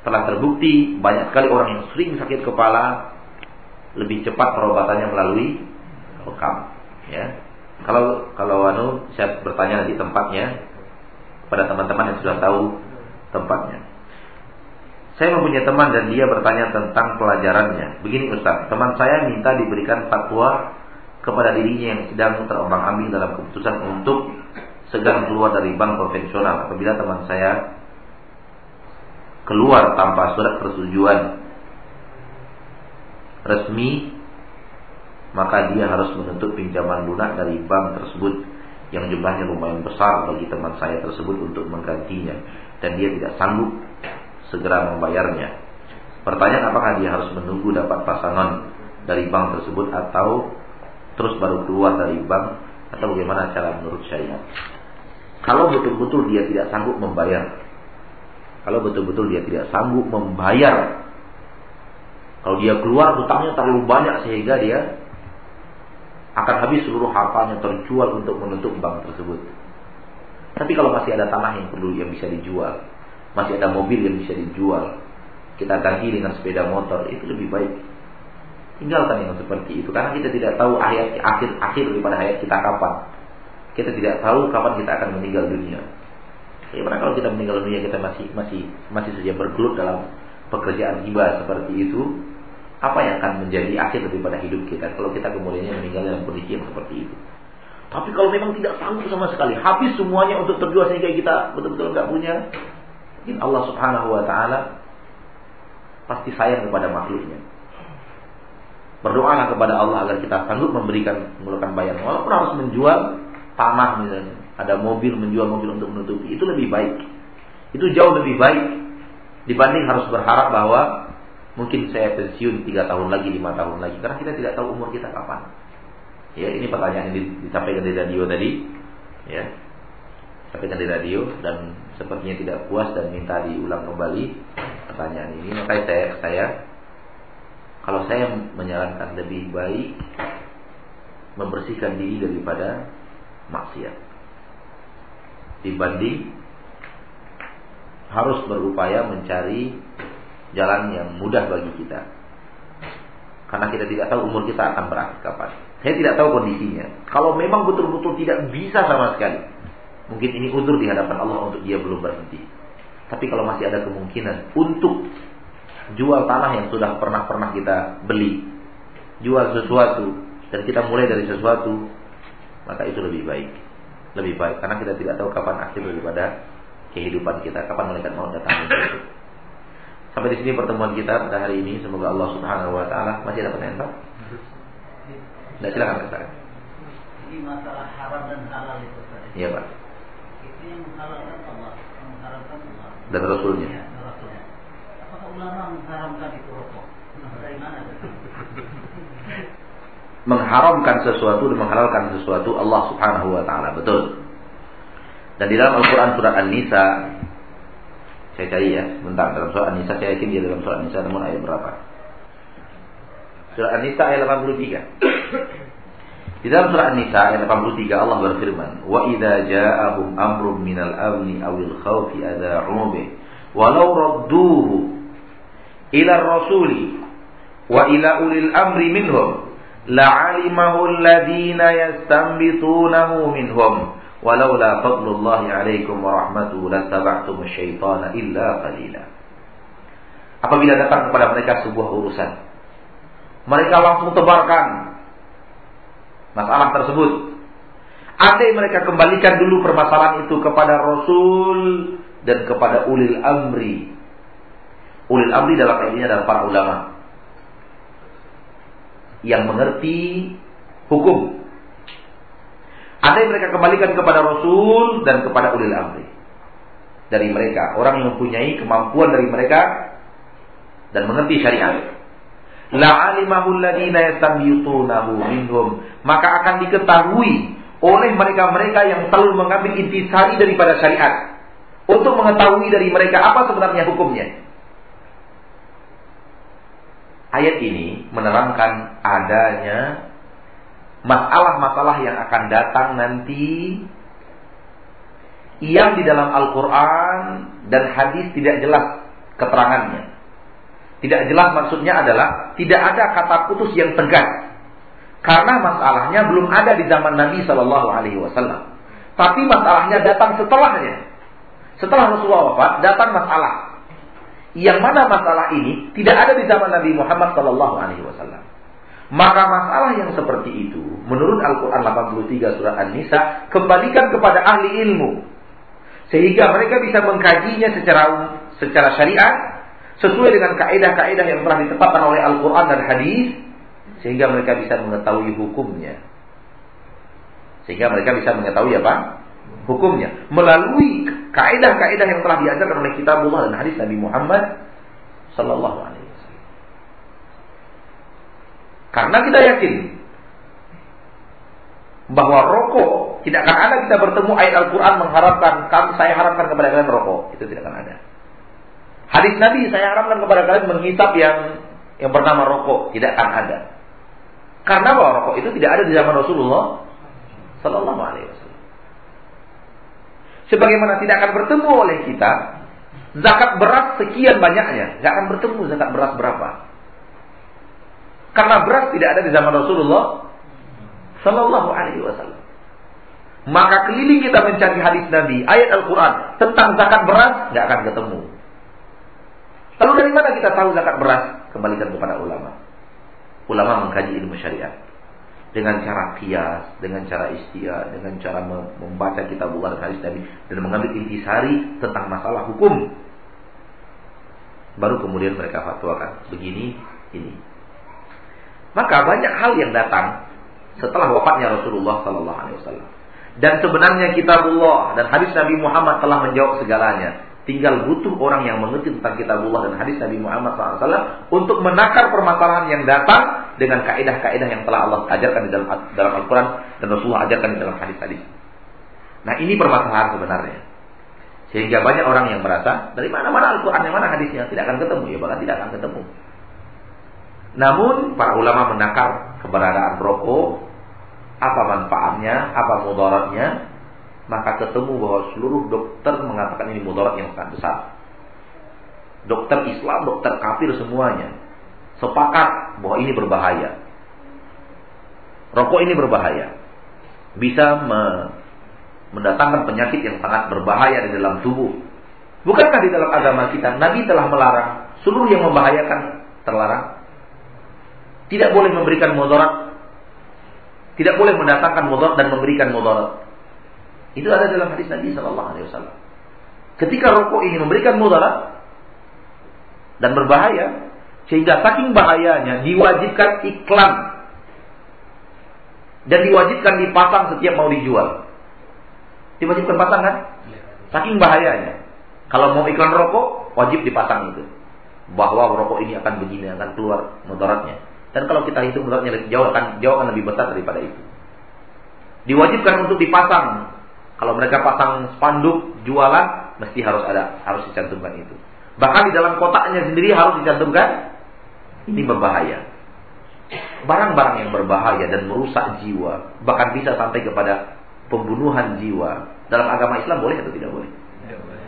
telah terbukti banyak sekali orang yang sering sakit kepala lebih cepat perobatannya melalui bekam. Ya. Kalau kalau anu saya bertanya di tempatnya pada teman-teman yang sudah tahu tempatnya. Saya mempunyai teman dan dia bertanya tentang pelajarannya. Begini Ustaz, teman saya minta diberikan fatwa kepada dirinya yang sedang terombang-ambing dalam keputusan untuk segera keluar dari bank konvensional apabila teman saya keluar tanpa surat persetujuan resmi maka dia harus menuntut pinjaman lunak dari bank tersebut yang jumlahnya lumayan besar bagi teman saya tersebut untuk menggantinya dan dia tidak sanggup segera membayarnya. Pertanyaan apakah dia harus menunggu dapat pasangan dari bank tersebut atau terus baru keluar dari bank atau bagaimana cara menurut syariat? Kalau betul-betul dia tidak sanggup membayar, kalau betul-betul dia tidak sanggup membayar, kalau dia keluar hutangnya terlalu banyak sehingga dia akan habis seluruh hartanya terjual untuk menutup bank tersebut. Tapi kalau masih ada tanah yang perlu yang bisa dijual, masih ada mobil yang bisa dijual, kita ganti dengan sepeda motor, itu lebih baik. Tinggalkan yang seperti itu, karena kita tidak tahu akhir akhir akhir daripada hayat kita kapan. Kita tidak tahu kapan kita akan meninggal dunia. Bagaimana kalau kita meninggal dunia kita masih masih masih saja bergelut dalam pekerjaan hibah seperti itu, apa yang akan menjadi akhir daripada hidup kita kalau kita kemudian meninggal dalam kondisi yang seperti itu. Tapi kalau memang tidak sanggup sama sekali, habis semuanya untuk terjual sehingga kita betul-betul nggak punya, Mungkin Allah Subhanahu wa taala pasti sayang kepada makhluknya. Berdoalah kepada Allah agar kita sanggup memberikan mengeluarkan bayar walaupun harus menjual tanah misalnya, ada mobil menjual mobil untuk menutupi, itu lebih baik. Itu jauh lebih baik dibanding harus berharap bahwa mungkin saya pensiun tiga tahun lagi, lima tahun lagi karena kita tidak tahu umur kita kapan. Ya, ini pertanyaan yang disampaikan di radio tadi, ya. Sampaikan di radio dan sepertinya tidak puas dan minta diulang kembali pertanyaan ini maka saya saya kalau saya menyarankan lebih baik membersihkan diri daripada maksiat. Dibanding harus berupaya mencari jalan yang mudah bagi kita. Karena kita tidak tahu umur kita akan berakhir kapan. Saya tidak tahu kondisinya. Kalau memang betul-betul tidak bisa sama sekali Mungkin ini uzur di hadapan Allah untuk dia belum berhenti. Tapi kalau masih ada kemungkinan untuk jual tanah yang sudah pernah-pernah kita beli, jual sesuatu dan kita mulai dari sesuatu, maka itu lebih baik. Lebih baik karena kita tidak tahu kapan akhir daripada kehidupan kita, kapan malaikat mau datang. Sampai di sini pertemuan kita pada hari ini. Semoga Allah Subhanahu wa taala masih ada pertanyaan, Pak? Tidak silakan kata. Ini masalah haram dan halal itu. Iya, Pak yang menghalalkan Allah, yang mengharamkan Allah. Dan Rasulnya. Ya, Rasulnya. Apakah ulama mengharamkan itu rokok? Dari mana? Mengharamkan sesuatu dan menghalalkan sesuatu Allah Subhanahu wa taala. Betul. Dan di dalam Al-Qur'an surat An-Nisa saya cari ya, bentar dalam surat An-Nisa saya yakin dia dalam surat An-Nisa namun ayat berapa? Surat An-Nisa ayat 83. Di dalam surah An-Nisa ayat 83 Allah berfirman, "Wa idza ja'ahum amrun minal amni awil khawfi adza'u bih, walau radduhu ila rasuli wa ila ulil amri minhum la'alimahu alladhina yastanbitunahu minhum walaula fadlullahi 'alaikum wa rahmatuhu lattaba'tum asyaitana illa qalila." Apabila datang kepada mereka sebuah urusan, mereka langsung tebarkan masalah tersebut. Andai mereka kembalikan dulu permasalahan itu kepada Rasul dan kepada ulil amri. Ulil amri dalam ini adalah para ulama yang mengerti hukum. Andai mereka kembalikan kepada Rasul dan kepada ulil amri dari mereka, orang yang mempunyai kemampuan dari mereka dan mengerti syariat la'alimahu alladhina yastanbitunahu minhum maka akan diketahui oleh mereka-mereka yang selalu mengambil intisari daripada syariat untuk mengetahui dari mereka apa sebenarnya hukumnya. Ayat ini menerangkan adanya masalah-masalah yang akan datang nanti yang di dalam Al-Quran dan hadis tidak jelas keterangannya. Tidak jelas maksudnya adalah tidak ada kata putus yang tegas. Karena masalahnya belum ada di zaman Nabi Shallallahu Alaihi Wasallam. Tapi masalahnya datang setelahnya. Setelah Rasulullah wafat, datang masalah. Yang mana masalah ini tidak ada di zaman Nabi Muhammad Shallallahu Alaihi Wasallam. Maka masalah yang seperti itu, menurut Al-Quran 83 surah An-Nisa, kembalikan kepada ahli ilmu. Sehingga mereka bisa mengkajinya secara secara syariat sesuai dengan kaidah-kaidah yang telah ditetapkan oleh Al-Quran dan Hadis sehingga mereka bisa mengetahui hukumnya sehingga mereka bisa mengetahui apa hukumnya. Melalui kaidah-kaidah yang telah diajarkan oleh kitabullah dan hadis Nabi Muhammad sallallahu alaihi wasallam. Karena kita yakin bahwa rokok tidak akan ada kita bertemu ayat Al-Quran mengharapkan saya harapkan kepada kalian rokok. Itu tidak akan ada. Hadis Nabi saya harapkan kepada kalian menghisap yang yang bernama rokok. Tidak akan ada. Karena bahwa rokok itu tidak ada di zaman Rasulullah Sallallahu Alaihi Wasallam. Sebagaimana tidak akan bertemu oleh kita zakat beras sekian banyaknya, tidak akan bertemu zakat beras berapa. Karena beras tidak ada di zaman Rasulullah Sallallahu Alaihi Wasallam. Maka keliling kita mencari hadis Nabi, ayat Al-Quran tentang zakat beras, nggak akan ketemu. Lalu dari mana kita tahu zakat beras? Kembalikan kepada ulama. Ulama mengkaji ilmu syariat dengan cara kias, dengan cara istia, dengan cara membaca kitab dan hadis Nabi dan mengambil intisari tentang masalah hukum. Baru kemudian mereka fatwakan begini, ini. Maka banyak hal yang datang setelah wafatnya Rasulullah Sallallahu Alaihi Wasallam. Dan sebenarnya kitabullah dan hadis Nabi Muhammad telah menjawab segalanya. Tinggal butuh orang yang mengerti tentang kitabullah dan hadis Nabi Muhammad SAW untuk menakar permasalahan yang datang dengan kaidah-kaidah yang telah Allah ajarkan di dalam dalam Al-Quran dan Rasulullah ajarkan di dalam hadis-hadis. Nah ini permasalahan sebenarnya. Sehingga banyak orang yang merasa dari mana-mana Al-Quran yang mana hadisnya tidak akan ketemu ya bahkan tidak akan ketemu. Namun para ulama menakar keberadaan rokok, apa manfaatnya, apa mudaratnya, maka ketemu bahwa seluruh dokter mengatakan ini mudarat yang sangat besar. Dokter Islam, dokter kafir semuanya sepakat bahwa ini berbahaya. Rokok ini berbahaya. Bisa me mendatangkan penyakit yang sangat berbahaya di dalam tubuh. Bukankah di dalam agama kita Nabi telah melarang seluruh yang membahayakan terlarang? Tidak boleh memberikan mudarat. Tidak boleh mendatangkan mudarat dan memberikan mudarat. Itu ada dalam hadis Nabi Shallallahu Alaihi Wasallam. Ketika rokok ini memberikan mudarat dan berbahaya, sehingga saking bahayanya diwajibkan iklan dan diwajibkan dipasang setiap mau dijual. Diwajibkan pasang kan? Saking bahayanya. Kalau mau iklan rokok, wajib dipasang itu. Bahwa rokok ini akan begini, akan keluar mudaratnya. Dan kalau kita hitung mudaratnya jauh akan jauh akan lebih besar daripada itu. Diwajibkan untuk dipasang kalau mereka pasang spanduk jualan, mesti harus ada, harus dicantumkan itu. Bahkan di dalam kotaknya sendiri harus dicantumkan. Ini berbahaya. Barang-barang yang berbahaya dan merusak jiwa, bahkan bisa sampai kepada pembunuhan jiwa. Dalam agama Islam boleh atau tidak boleh?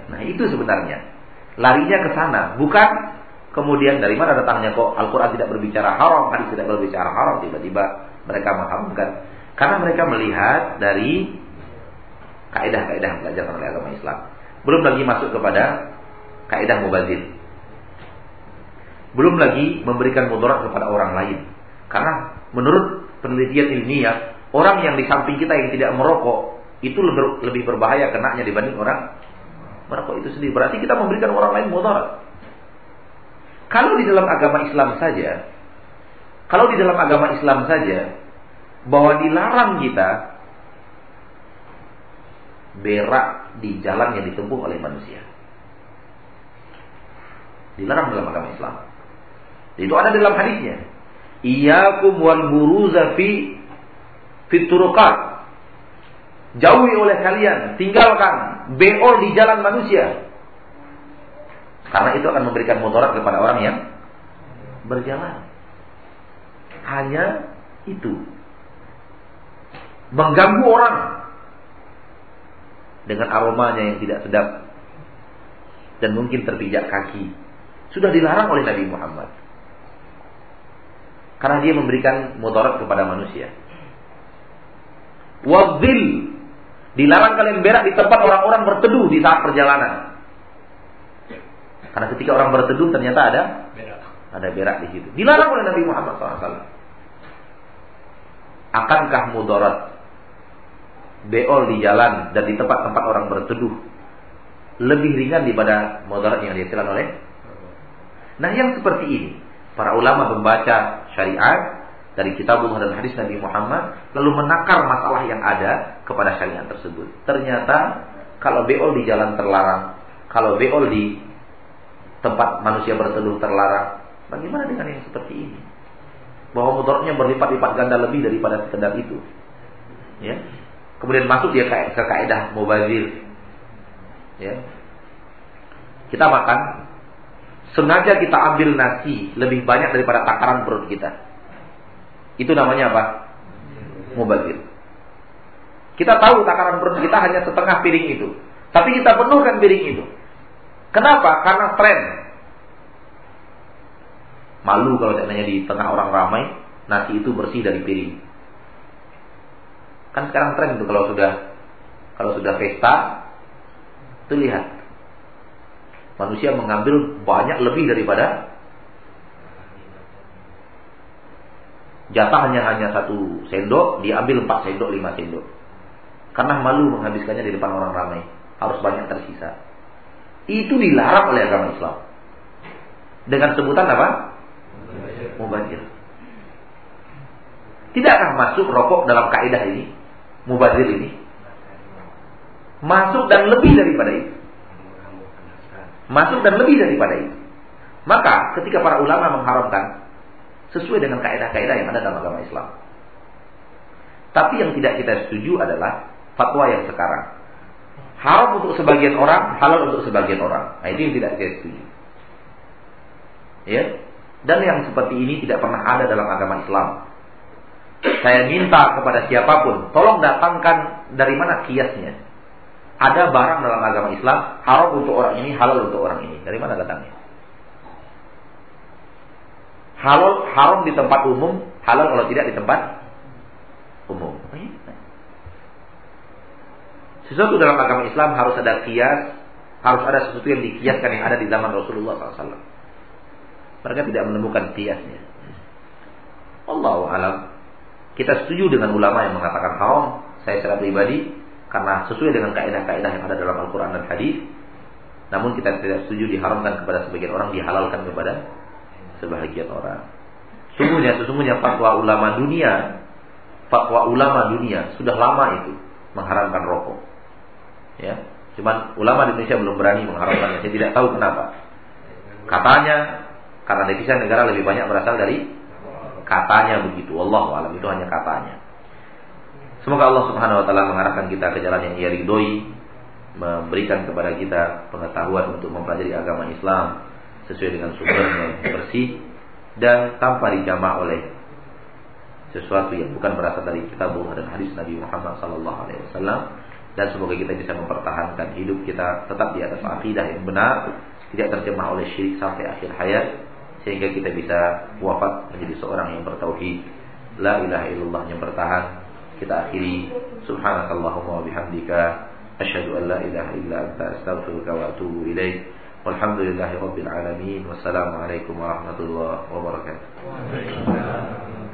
Nah itu sebenarnya. Larinya ke sana, bukan kemudian dari mana datangnya kok Al-Quran tidak berbicara haram, hadis tidak berbicara haram, tiba-tiba mereka mengharamkan. Karena mereka melihat dari kaidah-kaidah yang belajar oleh agama Islam. Belum lagi masuk kepada kaidah mubazir. Belum lagi memberikan mudarat kepada orang lain. Karena menurut penelitian ilmiah, orang yang di samping kita yang tidak merokok itu lebih, lebih berbahaya kenanya dibanding orang merokok itu sendiri. Berarti kita memberikan orang lain mudarat. Kalau di dalam agama Islam saja, kalau di dalam agama Islam saja bahwa dilarang kita berak di jalan yang ditempuh oleh manusia. Dilarang dalam agama Islam. Itu ada dalam hadisnya. Iyyakum wal buruza fi fiturukat. Jauhi oleh kalian, tinggalkan beol di jalan manusia. Karena itu akan memberikan mudarat kepada orang yang berjalan. Hanya itu. Mengganggu orang dengan aromanya yang tidak sedap dan mungkin terpijak kaki sudah dilarang oleh Nabi Muhammad karena dia memberikan mudarat kepada manusia. Wadzil dilarang kalian berak di tempat orang-orang berteduh di saat perjalanan. Karena ketika orang berteduh ternyata ada ada berak di situ. Dilarang oleh Nabi Muhammad SAW. Akankah mudarat beol di jalan dan di tempat-tempat orang berteduh lebih ringan daripada mudarat yang dihasilkan oleh Nah yang seperti ini para ulama membaca syariat dari kitabullah dan hadis Nabi Muhammad lalu menakar masalah yang ada kepada syariat tersebut. Ternyata kalau beol di jalan terlarang, kalau beol di tempat manusia berteduh terlarang, bagaimana dengan yang seperti ini? bahwa mudaratnya berlipat-lipat ganda lebih daripada sekedar itu. Ya. Kemudian masuk dia ke, ke kaidah mubazir. Ya. Kita makan sengaja kita ambil nasi lebih banyak daripada takaran perut kita. Itu namanya apa? Mubazir. Kita tahu takaran perut kita hanya setengah piring itu. Tapi kita penuhkan piring itu. Kenapa? Karena tren. Malu kalau seandainya di tengah orang ramai, nasi itu bersih dari piring. Kan sekarang tren itu kalau sudah kalau sudah pesta, itu lihat. Manusia mengambil banyak lebih daripada jatah hanya hanya satu sendok, diambil empat sendok, lima sendok. Karena malu menghabiskannya di depan orang ramai, harus banyak tersisa. Itu dilarang oleh agama Islam. Dengan sebutan apa? mubazir. Tidakkah masuk rokok dalam kaidah ini? Mubazir ini? Masuk dan lebih daripada itu. Masuk dan lebih daripada itu. Maka ketika para ulama mengharamkan sesuai dengan kaidah-kaidah yang ada dalam agama Islam. Tapi yang tidak kita setuju adalah fatwa yang sekarang. Haram untuk sebagian orang, halal untuk sebagian orang. Nah, itu yang tidak kita setuju. Ya, dan yang seperti ini tidak pernah ada dalam agama Islam. Saya minta kepada siapa pun, tolong datangkan dari mana kiasnya. Ada barang dalam agama Islam haram untuk orang ini, halal untuk orang ini. Dari mana datangnya? Halal haram di tempat umum, halal kalau tidak di tempat umum. Sesuatu dalam agama Islam harus ada kias, harus ada sesuatu yang dikiaskan yang ada di zaman Rasulullah SAW. Mereka tidak menemukan kiasnya. Allah alam. Kita setuju dengan ulama yang mengatakan haram. Saya secara pribadi karena sesuai dengan kaidah-kaidah yang ada dalam Al-Quran dan Hadis. Namun kita tidak setuju diharamkan kepada sebagian orang, dihalalkan kepada sebagian orang. Sungguhnya, sesungguhnya fatwa ulama dunia, fatwa ulama dunia sudah lama itu mengharamkan rokok. Ya, cuman ulama di Indonesia belum berani mengharamkannya. Saya tidak tahu kenapa. Katanya karena devisa negara lebih banyak berasal dari katanya begitu. Allah alam itu hanya katanya. Semoga Allah Subhanahu wa taala mengarahkan kita ke jalan yang ia ridhoi, memberikan kepada kita pengetahuan untuk mempelajari agama Islam sesuai dengan sumbernya yang bersih dan tanpa dijamah oleh sesuatu yang bukan berasal dari kitab dan hadis Nabi Muhammad sallallahu alaihi wasallam. Dan semoga kita bisa mempertahankan hidup kita tetap di atas akidah yang benar, tidak terjemah oleh syirik sampai akhir hayat sehingga kita bisa wafat menjadi seorang yang bertauhid. La ilaha illallah yang bertahan kita akhiri. Subhanakallahumma wa bihamdika asyhadu an la ilaha illa anta astaghfiruka wa atubu ilaik. Walhamdulillahi rabbil alamin. Wassalamu alaikum warahmatullahi wabarakatuh